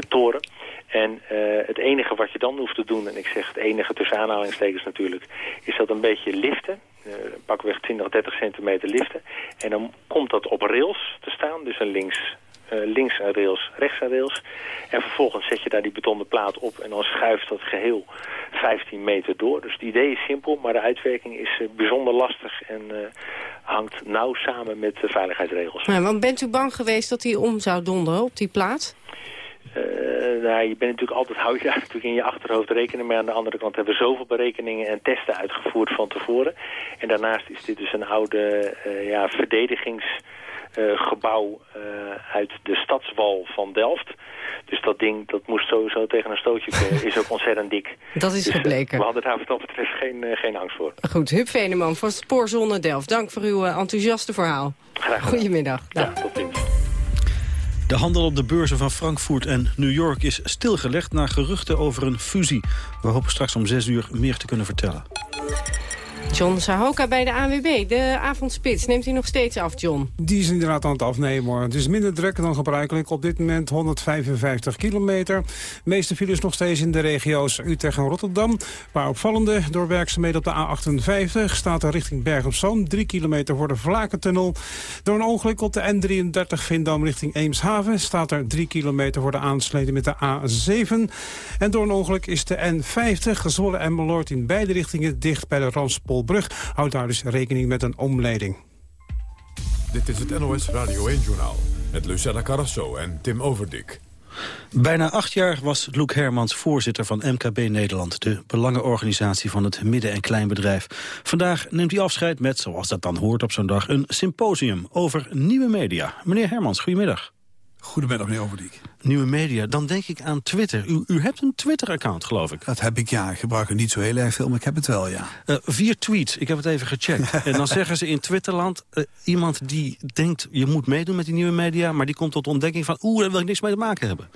toren. En het enige wat je dan hoeft te doen, en ik zeg het enige tussen aanhalingstekens natuurlijk, is dat een beetje liften. Pakweg 20, 30 centimeter liften. En dan komt dat op rails te staan, dus een links uh, links een rails, rechts een rails. En vervolgens zet je daar die betonnen plaat op en dan schuift dat geheel 15 meter door. Dus het idee is simpel, maar de uitwerking is uh, bijzonder lastig en uh, hangt nauw samen met de veiligheidsregels. Ja, want bent u bang geweest dat hij om zou donderen op die plaat? Nou, je bent natuurlijk altijd, hou je daar natuurlijk in je achterhoofd rekenen. Maar aan de andere kant hebben we zoveel berekeningen en testen uitgevoerd van tevoren. En daarnaast is dit dus een oude uh, ja, verdedigingsgebouw uh, uit de stadswal van Delft. Dus dat ding, dat moest sowieso tegen een stootje komen. is ook ontzettend dik. Dat is dus, gebleken. we hadden daar wat dat betreft geen, geen angst voor. Goed, Huub Veneman van Spoorzone Delft. Dank voor uw enthousiaste verhaal. Graag gedaan. Goedemiddag. Ja, tot ziens. De handel op de beurzen van Frankfurt en New York is stilgelegd... na geruchten over een fusie. We hopen straks om zes uur meer te kunnen vertellen. John Sahoka bij de ANWB. De avondspits neemt hij nog steeds af, John? Die is inderdaad aan het afnemen. Hoor. Het is minder druk dan gebruikelijk. Op dit moment 155 kilometer. De meeste files nog steeds in de regio's Utrecht en Rotterdam. Waar opvallende door werkzaamheden op de A58 staat er richting Bergen-op-Zoom. 3 kilometer voor de Vlakentunnel. Door een ongeluk op de N33 Vindam richting Eemshaven... staat er 3 kilometer voor de aansluiting met de A7. En door een ongeluk is de N50 Zwolle en Meloord in beide richtingen dicht bij de Ranspol Brug. Houd daar dus rekening met een omleiding. Dit is het NOS Radio 1-journaal met Lucella Carrasso en Tim Overdik. Bijna acht jaar was Loek Hermans voorzitter van MKB Nederland... de belangenorganisatie van het midden- en kleinbedrijf. Vandaag neemt hij afscheid met, zoals dat dan hoort op zo'n dag... een symposium over nieuwe media. Meneer Hermans, goedemiddag. Goedemiddag, meneer Overdiek. Nieuwe media, dan denk ik aan Twitter. U, u hebt een Twitter-account, geloof ik. Dat heb ik, ja. Ik gebruik het niet zo heel erg veel, maar ik heb het wel, ja. Uh, vier tweets, ik heb het even gecheckt. en dan zeggen ze in Twitterland... Uh, iemand die denkt, je moet meedoen met die nieuwe media... maar die komt tot ontdekking van... oeh, daar wil ik niks mee te maken hebben.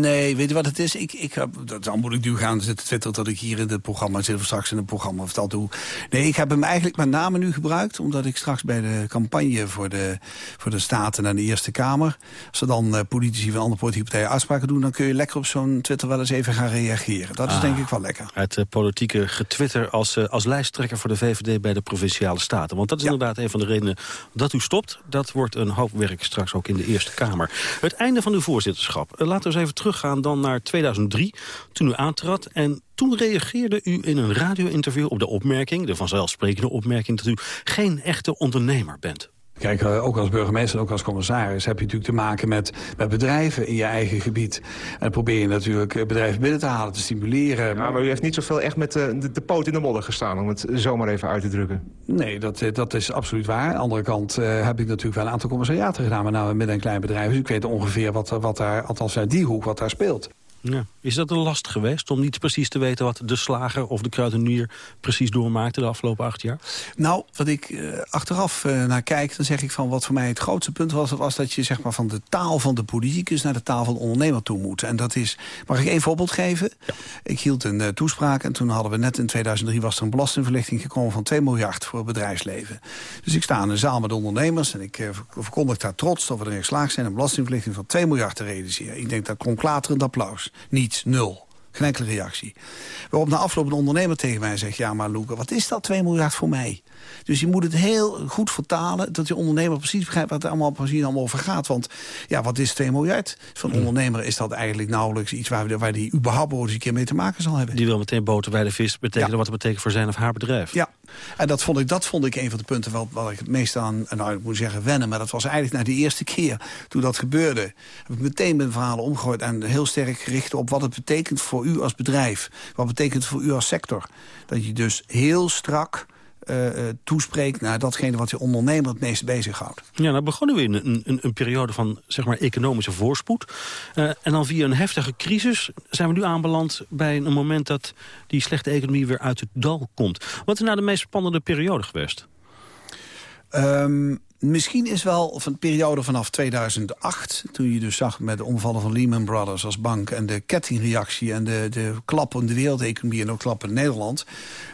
Nee, weet je wat het is? Ik, ik heb, dan moet ik nu gaan zitten twitteren... dat ik hier in het programma zit of straks in het programma verteld hoe. Nee, ik heb hem eigenlijk met name nu gebruikt... omdat ik straks bij de campagne voor de, voor de Staten en de Eerste Kamer... als ze dan uh, politici van andere politieke partijen uitspraken doen... dan kun je lekker op zo'n Twitter wel eens even gaan reageren. Dat is Ah. denk ik wel lekker. Het uh, politieke getwitter als, uh, als lijsttrekker voor de VVD bij de Provinciale Staten. Want dat is inderdaad een van de redenen dat u stopt. Dat wordt een hoop werk straks ook in de Eerste Kamer. Het einde van uw voorzitterschap. Uh, laten we eens even teruggaan dan naar 2003, toen u aantrad. En toen reageerde u in een radio-interview op de opmerking... de vanzelfsprekende opmerking dat u geen echte ondernemer bent. Kijk, uh, ook als burgemeester en ook als commissaris heb je natuurlijk te maken met, met bedrijven in je eigen gebied. En dan probeer je natuurlijk bedrijven binnen te halen, te stimuleren. Ja, maar u heeft niet zoveel echt met de, de, de poot in de modder gestaan, om het zomaar even uit te drukken. Nee, dat, dat is absoluut waar. Aan de andere kant uh, heb ik natuurlijk wel een aantal commissariaten gedaan, met name midden- en klein bedrijf. Dus ik weet ongeveer wat, wat daar, althans uit die hoek, wat daar speelt. Ja. Is dat een last geweest om niet precies te weten wat de slager of de kruidenier precies doormaakte de afgelopen acht jaar? Nou, wat ik uh, achteraf uh, naar kijk, dan zeg ik van wat voor mij het grootste punt was, was dat je zeg maar van de taal van de politicus naar de taal van de ondernemer toe moet. En dat is, mag ik één voorbeeld geven? Ja. Ik hield een uh, toespraak en toen hadden we net in 2003 was er een belastingverlichting gekomen van 2 miljard voor het bedrijfsleven. Dus ik sta in een zaal met ondernemers en ik verkondig daar trots dat we erin geslaagd zijn een belastingverlichting van 2 miljard te realiseren. Ik denk dat klonk klaterend applaus. Niets, nul. Geen enkele reactie. Waarop na afloop een ondernemer tegen mij zegt... ja, maar Loeke, wat is dat 2 miljard voor mij? Dus je moet het heel goed vertalen... dat je ondernemer precies begrijpt wat er allemaal, precies allemaal over gaat. Want ja, wat is 2 miljard? Een ondernemer is dat eigenlijk nauwelijks iets... waar, waar die überhaupt eens een keer mee te maken zal hebben. Die wil meteen boter bij de vis betekenen ja. wat het betekent voor zijn of haar bedrijf. Ja, en dat vond ik, dat vond ik een van de punten wat, wat ik het meest aan... nou, ik moet zeggen wennen, maar dat was eigenlijk na de eerste keer... toen dat gebeurde, heb ik meteen mijn verhalen omgegooid... en heel sterk gericht op wat het betekent voor u als bedrijf. Wat betekent het voor u als sector. Dat je dus heel strak... Uh, uh, toespreekt naar datgene wat je ondernemer het meest bezighoudt. Ja, nou begonnen we in een, een, een periode van zeg maar, economische voorspoed. Uh, en dan via een heftige crisis zijn we nu aanbeland bij een moment dat die slechte economie weer uit het dal komt. Wat is nou de meest spannende periode geweest? Um, Misschien is wel van de periode vanaf 2008... toen je dus zag met de omvallen van Lehman Brothers als bank... en de kettingreactie en de, de klap in de wereldeconomie... en ook klap in Nederland...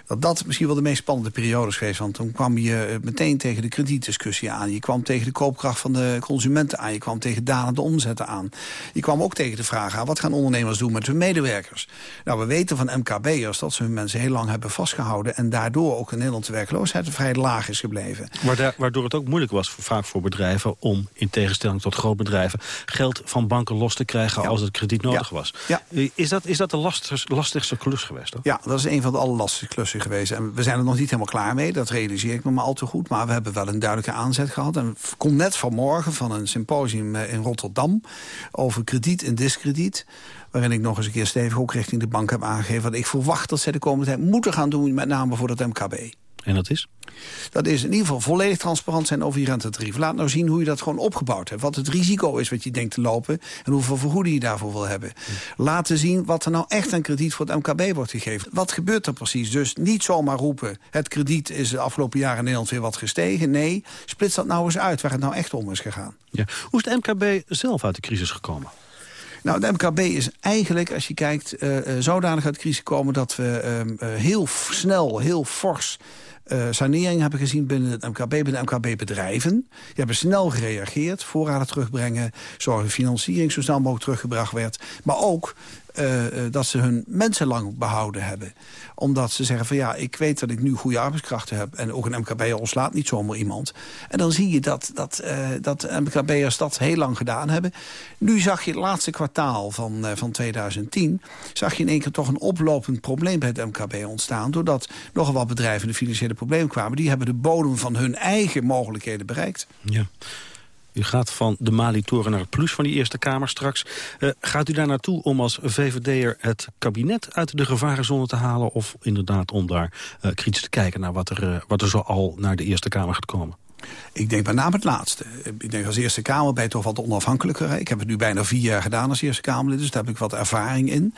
dat dat misschien wel de meest spannende periode is geweest. Want toen kwam je meteen tegen de kredietdiscussie aan. Je kwam tegen de koopkracht van de consumenten aan. Je kwam tegen dalende omzetten aan. Je kwam ook tegen de vraag aan... wat gaan ondernemers doen met hun medewerkers? Nou, we weten van MKB'ers dat ze hun mensen heel lang hebben vastgehouden... en daardoor ook in Nederland de werkloosheid vrij laag is gebleven. Waardoor het ook moeilijk was vaak voor bedrijven om, in tegenstelling tot grootbedrijven, geld van banken los te krijgen ja. als het krediet nodig ja. was. Ja. Is, dat, is dat de lastigste, lastigste klus geweest? Hoor? Ja, dat is een van de allerlastigste klussen oplossing geweest. En we zijn er nog niet helemaal klaar mee, dat realiseer ik me maar al te goed. Maar we hebben wel een duidelijke aanzet gehad. En komt net vanmorgen van een symposium in Rotterdam... over krediet en diskrediet waarin ik nog eens een keer stevig ook richting de bank heb aangegeven... wat ik verwacht dat zij de komende tijd moeten gaan doen... met name voor het MKB. En dat is? Dat is in ieder geval volledig transparant zijn over je rentetarief. Laat nou zien hoe je dat gewoon opgebouwd hebt. Wat het risico is wat je denkt te lopen. En hoeveel vergoeding je daarvoor wil hebben. Laten zien wat er nou echt aan krediet voor het MKB wordt gegeven. Wat gebeurt er precies? Dus niet zomaar roepen... het krediet is de afgelopen jaren in Nederland weer wat gestegen. Nee, splits dat nou eens uit waar het nou echt om is gegaan. Ja. Hoe is het MKB zelf uit de crisis gekomen? Nou, de MKB is eigenlijk, als je kijkt, uh, zodanig uit de crisis gekomen... dat we uh, heel snel, heel fors uh, sanering hebben gezien binnen het MKB, binnen MKB-bedrijven. Die hebben snel gereageerd, voorraden terugbrengen... zorgen financiering zo snel mogelijk teruggebracht werd. Maar ook uh, dat ze hun mensen lang behouden hebben. Omdat ze zeggen van ja, ik weet dat ik nu goede arbeidskrachten heb... en ook een MKB ontslaat niet zomaar iemand. En dan zie je dat, dat, uh, dat MKB'ers dat heel lang gedaan hebben. Nu zag je het laatste kwartaal van, van 2010... zag je in één keer toch een oplopend probleem bij het MKB ontstaan... doordat nogal wat bedrijven de financiële problemen kwamen. Die hebben de bodem van hun eigen mogelijkheden bereikt. Ja. U gaat van de Mali-toren naar het plus van die Eerste Kamer straks. Uh, gaat u daar naartoe om als VVD'er het kabinet uit de gevarenzone te halen... of inderdaad om daar uh, kritisch te kijken naar wat er, uh, wat er zo al naar de Eerste Kamer gaat komen? Ik denk met name het laatste. Ik denk als Eerste Kamer ben je toch wat onafhankelijker. Ik heb het nu bijna vier jaar gedaan als Eerste Kamerlid, dus daar heb ik wat ervaring in.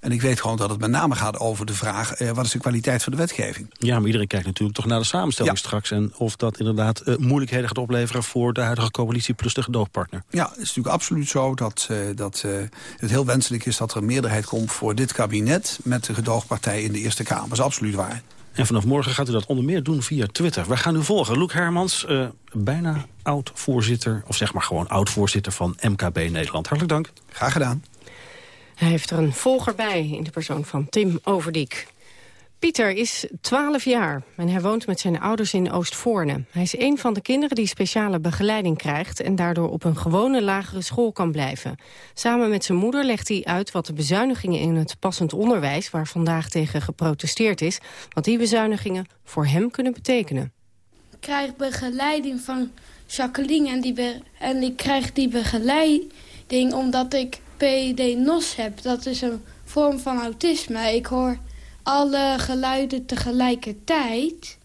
En ik weet gewoon dat het met name gaat over de vraag... Eh, wat is de kwaliteit van de wetgeving? Ja, maar iedereen kijkt natuurlijk toch naar de samenstelling ja. straks... en of dat inderdaad uh, moeilijkheden gaat opleveren voor de huidige coalitie... plus de gedoogpartner. Ja, het is natuurlijk absoluut zo dat, uh, dat uh, het heel wenselijk is... dat er een meerderheid komt voor dit kabinet... met de gedoogpartij in de Eerste Kamer. Dat is absoluut waar. En vanaf morgen gaat u dat onder meer doen via Twitter. We gaan u volgen. Loek Hermans, uh, bijna oud-voorzitter... of zeg maar gewoon oud-voorzitter van MKB Nederland. Hartelijk dank. Graag gedaan. Hij heeft er een volger bij in de persoon van Tim Overdiek. Pieter is 12 jaar en hij woont met zijn ouders in Oostvoorne. Hij is een van de kinderen die speciale begeleiding krijgt... en daardoor op een gewone lagere school kan blijven. Samen met zijn moeder legt hij uit wat de bezuinigingen in het passend onderwijs... waar vandaag tegen geprotesteerd is... wat die bezuinigingen voor hem kunnen betekenen. Ik krijg begeleiding van Jacqueline en, die en ik krijg die begeleiding omdat ik PD-NOS heb. Dat is een vorm van autisme. Ik hoor alle geluiden tegelijkertijd.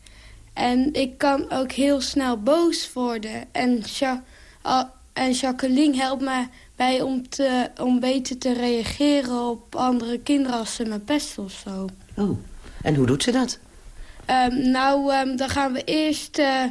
En ik kan ook heel snel boos worden. En, ja en Jacqueline helpt me bij om, te, om beter te reageren op andere kinderen als ze me pesten of zo. Oh, en hoe doet ze dat? Um, nou, um, dan gaan we eerst... Uh,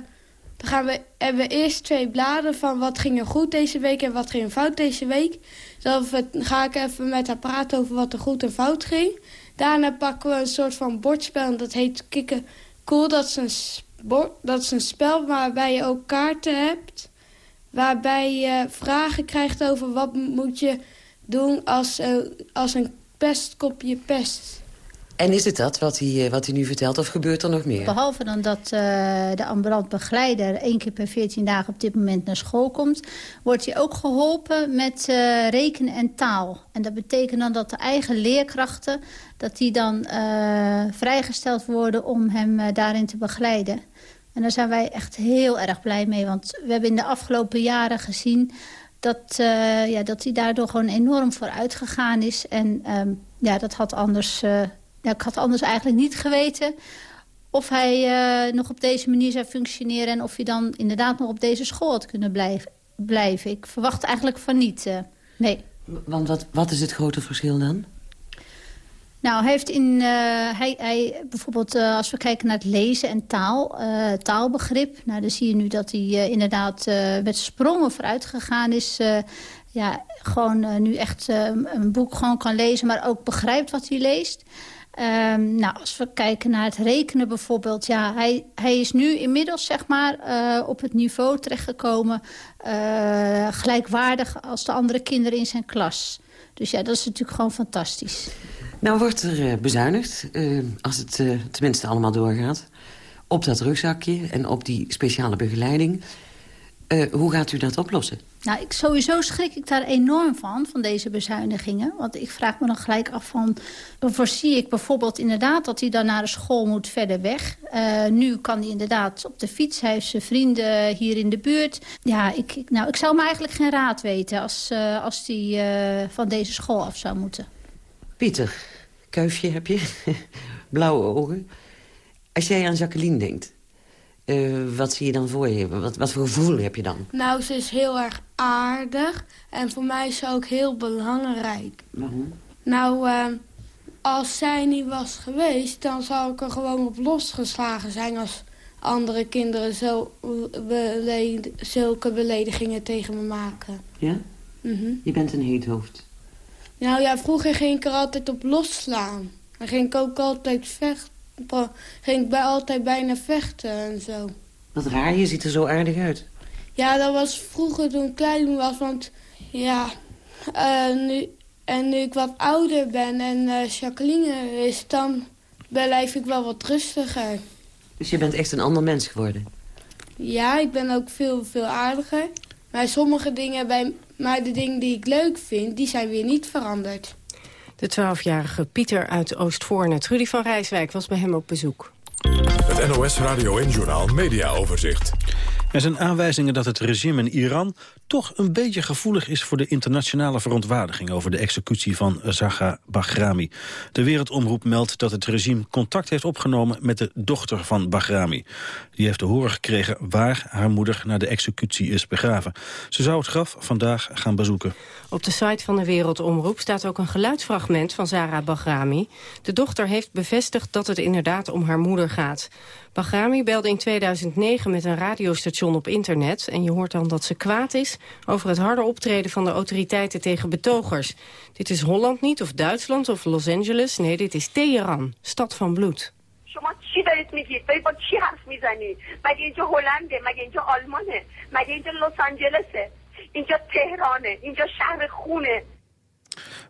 dan gaan we, hebben we eerst twee bladen van wat ging er goed deze week en wat ging er fout deze week. Dan ga ik even met haar praten over wat er goed en fout ging. Daarna pakken we een soort van bordspel en dat heet Kikken Cool. Dat is, een dat is een spel waarbij je ook kaarten hebt. Waarbij je vragen krijgt over wat moet je doen als, uh, als een pestkopje pest. En is het dat wat hij, wat hij nu vertelt of gebeurt er nog meer? Behalve dan dat uh, de ambulant begeleider één keer per 14 dagen op dit moment naar school komt... wordt hij ook geholpen met uh, rekenen en taal. En dat betekent dan dat de eigen leerkrachten... dat die dan vrijgesteld worden om hem daarin te begeleiden. En daar zijn wij echt heel erg blij mee. Want we hebben in de afgelopen jaren gezien... dat, ja, dat hij daardoor gewoon enorm vooruit gegaan is. En um, ja, dat had anders ja, ik had anders eigenlijk niet geweten of hij uh, nog op deze manier zou functioneren... en of hij dan inderdaad nog op deze school had kunnen blijven. blijven. Ik verwacht eigenlijk van niet, uh, nee. Want wat, wat is het grote verschil dan? Nou, hij heeft in, uh, hij, hij, bijvoorbeeld als we kijken naar het lezen en taal, taalbegrip... Nou, dan zie je nu dat hij inderdaad met sprongen vooruit gegaan is... ja, gewoon nu echt een boek gewoon kan lezen, maar ook begrijpt wat hij leest... Um, nou, als we kijken naar het rekenen bijvoorbeeld... ja, hij, hij is nu inmiddels zeg maar, uh, op het niveau terechtgekomen... Uh, gelijkwaardig als de andere kinderen in zijn klas. Dus ja, dat is natuurlijk gewoon fantastisch. Nou wordt er uh, bezuinigd, als het tenminste allemaal doorgaat... op dat rugzakje en op die speciale begeleiding. Uh, hoe gaat u dat oplossen? Nou, ik, sowieso schrik ik daar enorm van, van deze bezuinigingen. Want ik vraag me dan gelijk af van... voorzie ik bijvoorbeeld inderdaad dat hij dan naar de school moet verder weg. Uh, nu kan hij inderdaad op de fiets. Hij heeft zijn vrienden hier in de buurt. Ja, ik, ik nou, ik zou me eigenlijk geen raad weten als, uh, als hij van deze school af zou moeten. Pieter, kuifje heb je, blauwe ogen. Als jij aan Jacqueline denkt, uh, wat zie je dan voor je? Wat, wat voor gevoel heb je dan? Nou, ze is heel erg aardig. En voor mij is ze ook heel belangrijk. Waarom? Nou, uh, als zij niet was geweest... dan zou ik er gewoon op losgeslagen zijn... als andere kinderen zo beled zulke beledigingen tegen me maken. Ja? Mm -hmm. Je bent een heethoofd. Nou ja, vroeger ging ik er altijd op losslaan. Dan ging ik ook altijd vechten ging ik bij, altijd bijna vechten en zo. Wat raar, je ziet er zo aardig uit. Ja, dat was vroeger toen ik klein was, want ja... Uh, nu, en nu ik wat ouder ben en uh, Jacqueline is, dan blijf ik wel wat rustiger. Dus je bent echt een ander mens geworden? Ja, ik ben ook veel, veel aardiger. Maar sommige dingen, bij, maar de dingen die ik leuk vind, die zijn weer niet veranderd. De 12-jarige Pieter uit Oostvoorne. Trudy van Rijswijk was bij hem op bezoek. Het NOS Radio en Journaal Media Overzicht. Er zijn aanwijzingen dat het regime in Iran toch een beetje gevoelig is voor de internationale verontwaardiging over de executie van Zaga Bahrami. De Wereldomroep meldt dat het regime contact heeft opgenomen met de dochter van Bahrami. Die heeft te horen gekregen waar haar moeder naar de executie is begraven. Ze zou het graf vandaag gaan bezoeken. Op de site van de Wereldomroep staat ook een geluidsfragment van Zara Bahrami. De dochter heeft bevestigd dat het inderdaad om haar moeder gaat. Bahrami belde in 2009 met een radiostation op internet... en je hoort dan dat ze kwaad is over het harde optreden van de autoriteiten tegen betogers. Dit is Holland niet, of Duitsland, of Los Angeles. Nee, dit is Teheran, stad van bloed. شما چی دارید میگید؟ دارید با چی حرف میزنید؟ مگه اینجا هلنده؟ مگه اینجا آلمانه؟ مگه اینجا لس آنجلسه؟ اینجا تهرانه؟ اینجا شهر خونه؟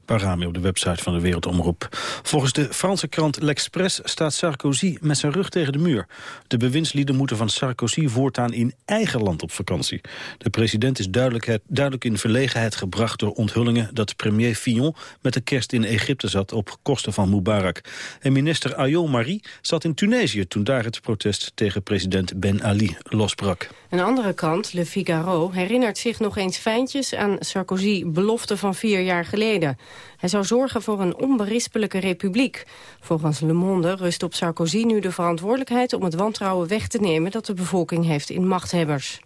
Parami op de website van de Wereldomroep. Volgens de Franse krant L'Express staat Sarkozy met zijn rug tegen de muur. De bewindslieden moeten van Sarkozy voortaan in eigen land op vakantie. De president is duidelijk, duidelijk in verlegenheid gebracht door onthullingen... dat premier Fillon met de kerst in Egypte zat op kosten van Mubarak. En minister Ayol Marie zat in Tunesië toen daar het protest tegen president Ben Ali losbrak. Een andere kant, Le Figaro, herinnert zich nog eens fijntjes aan Sarkozy belofte van vier jaar geleden. Hij zou zorgen voor een onberispelijke republiek. Volgens Le Monde rust op Sarkozy nu de verantwoordelijkheid om het wantrouwen weg te nemen dat de bevolking heeft in machthebbers.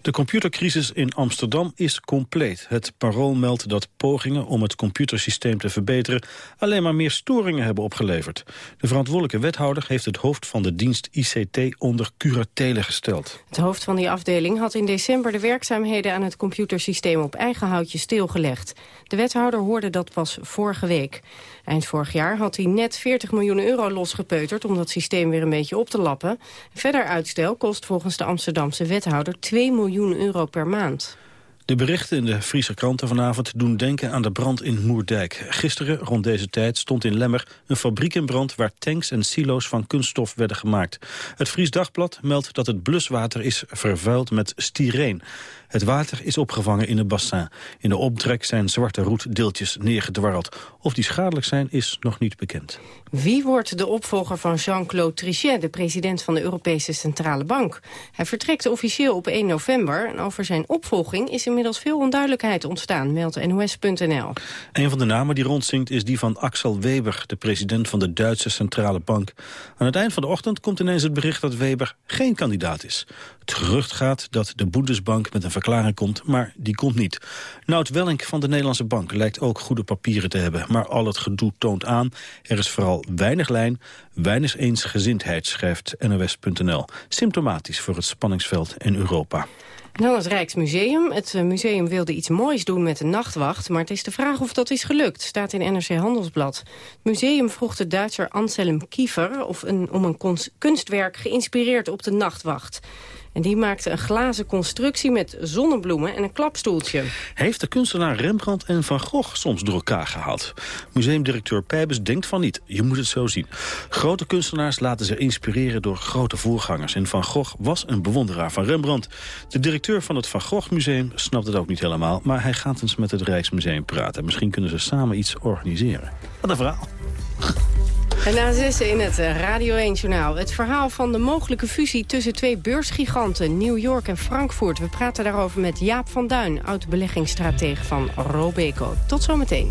De computercrisis in Amsterdam is compleet. Het parool meldt dat pogingen om het computersysteem te verbeteren alleen maar meer storingen hebben opgeleverd. De verantwoordelijke wethouder heeft het hoofd van de dienst ICT onder curatele gesteld. Het hoofd van die afdeling had in december de werkzaamheden aan het computersysteem op eigen houtje stilgelegd. De wethouder hoorde dat pas vorige week. Eind vorig jaar had hij net 40 miljoen euro losgepeuterd... om dat systeem weer een beetje op te lappen. Verder uitstel kost volgens de Amsterdamse wethouder 2 miljoen euro per maand. De berichten in de Friese kranten vanavond doen denken aan de brand in Moerdijk. Gisteren, rond deze tijd, stond in Lemmer een fabriek in brand... waar tanks en silo's van kunststof werden gemaakt. Het Fries Dagblad meldt dat het bluswater is vervuild met styreen. Het water is opgevangen in een bassin. In de optrek zijn zwarte roetdeeltjes neergedwarreld. Of die schadelijk zijn, is nog niet bekend. Wie wordt de opvolger van Jean-Claude Trichet, de president van de Europese Centrale Bank? Hij vertrekt officieel op 1 november. En over zijn opvolging is inmiddels veel onduidelijkheid ontstaan, meldt NOS.nl. Een van de namen die rondzinkt is die van Axel Weber, de president van de Duitse Centrale Bank. Aan het eind van de ochtend komt ineens het bericht dat Weber geen kandidaat is. Het gerucht gaat dat de Bundesbank met een verklaring komt, maar die komt niet. Nout Wellink van de Nederlandse Bank lijkt ook goede papieren te hebben, maar al het gedoe toont aan. Er is vooral weinig lijn, weinig eensgezindheid, schrijft NOS.nl. Symptomatisch voor het spanningsveld in Europa. Dan het Rijksmuseum. Het eh, museum wilde iets moois doen met de nachtwacht... maar het is de vraag of dat is gelukt, staat in NRC Handelsblad. Het museum vroeg de Duitser Anselm Kiefer... Of een, om een kunstwerk geïnspireerd op de nachtwacht. En die maakte een glazen constructie met zonnebloemen en een klapstoeltje. Heeft de kunstenaar Rembrandt en Van Gogh soms door elkaar gehaald? Museumdirecteur Pijbes denkt van niet. Je moet het zo zien. Grote kunstenaars laten zich inspireren door grote voorgangers. En Van Gogh was een bewonderaar van Rembrandt. De directeur van het Van Gogh Museum snapt het ook niet helemaal... maar hij gaat eens met het Rijksmuseum praten. Misschien kunnen ze samen iets organiseren. Wat een verhaal. En na zessen in het Radio 1-journaal. Het verhaal van de mogelijke fusie tussen twee beursgiganten... New York en Frankfurt. We praten daarover met Jaap van Duin, oud-beleggingsstratege van Robeco. Tot zometeen.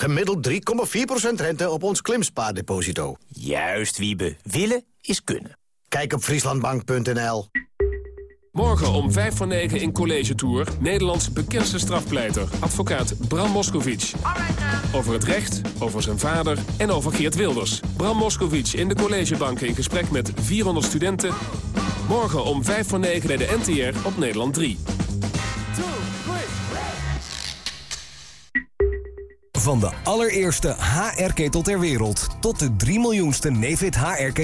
Gemiddeld 3,4% rente op ons klimspaardeposito. Juist, Wiebe. Willen is kunnen. Kijk op frieslandbank.nl. Morgen om 5 voor 9 in College Tour... Nederlands bekendste strafpleiter, advocaat Bram Moskovic. Over het recht, over zijn vader en over Geert Wilders. Bram Moskovic in de collegebank in gesprek met 400 studenten. Morgen om 5 voor 9 bij de NTR op Nederland 3. Van de allereerste HR-ketel ter wereld tot de 3 miljoenste Nefit HR-ketel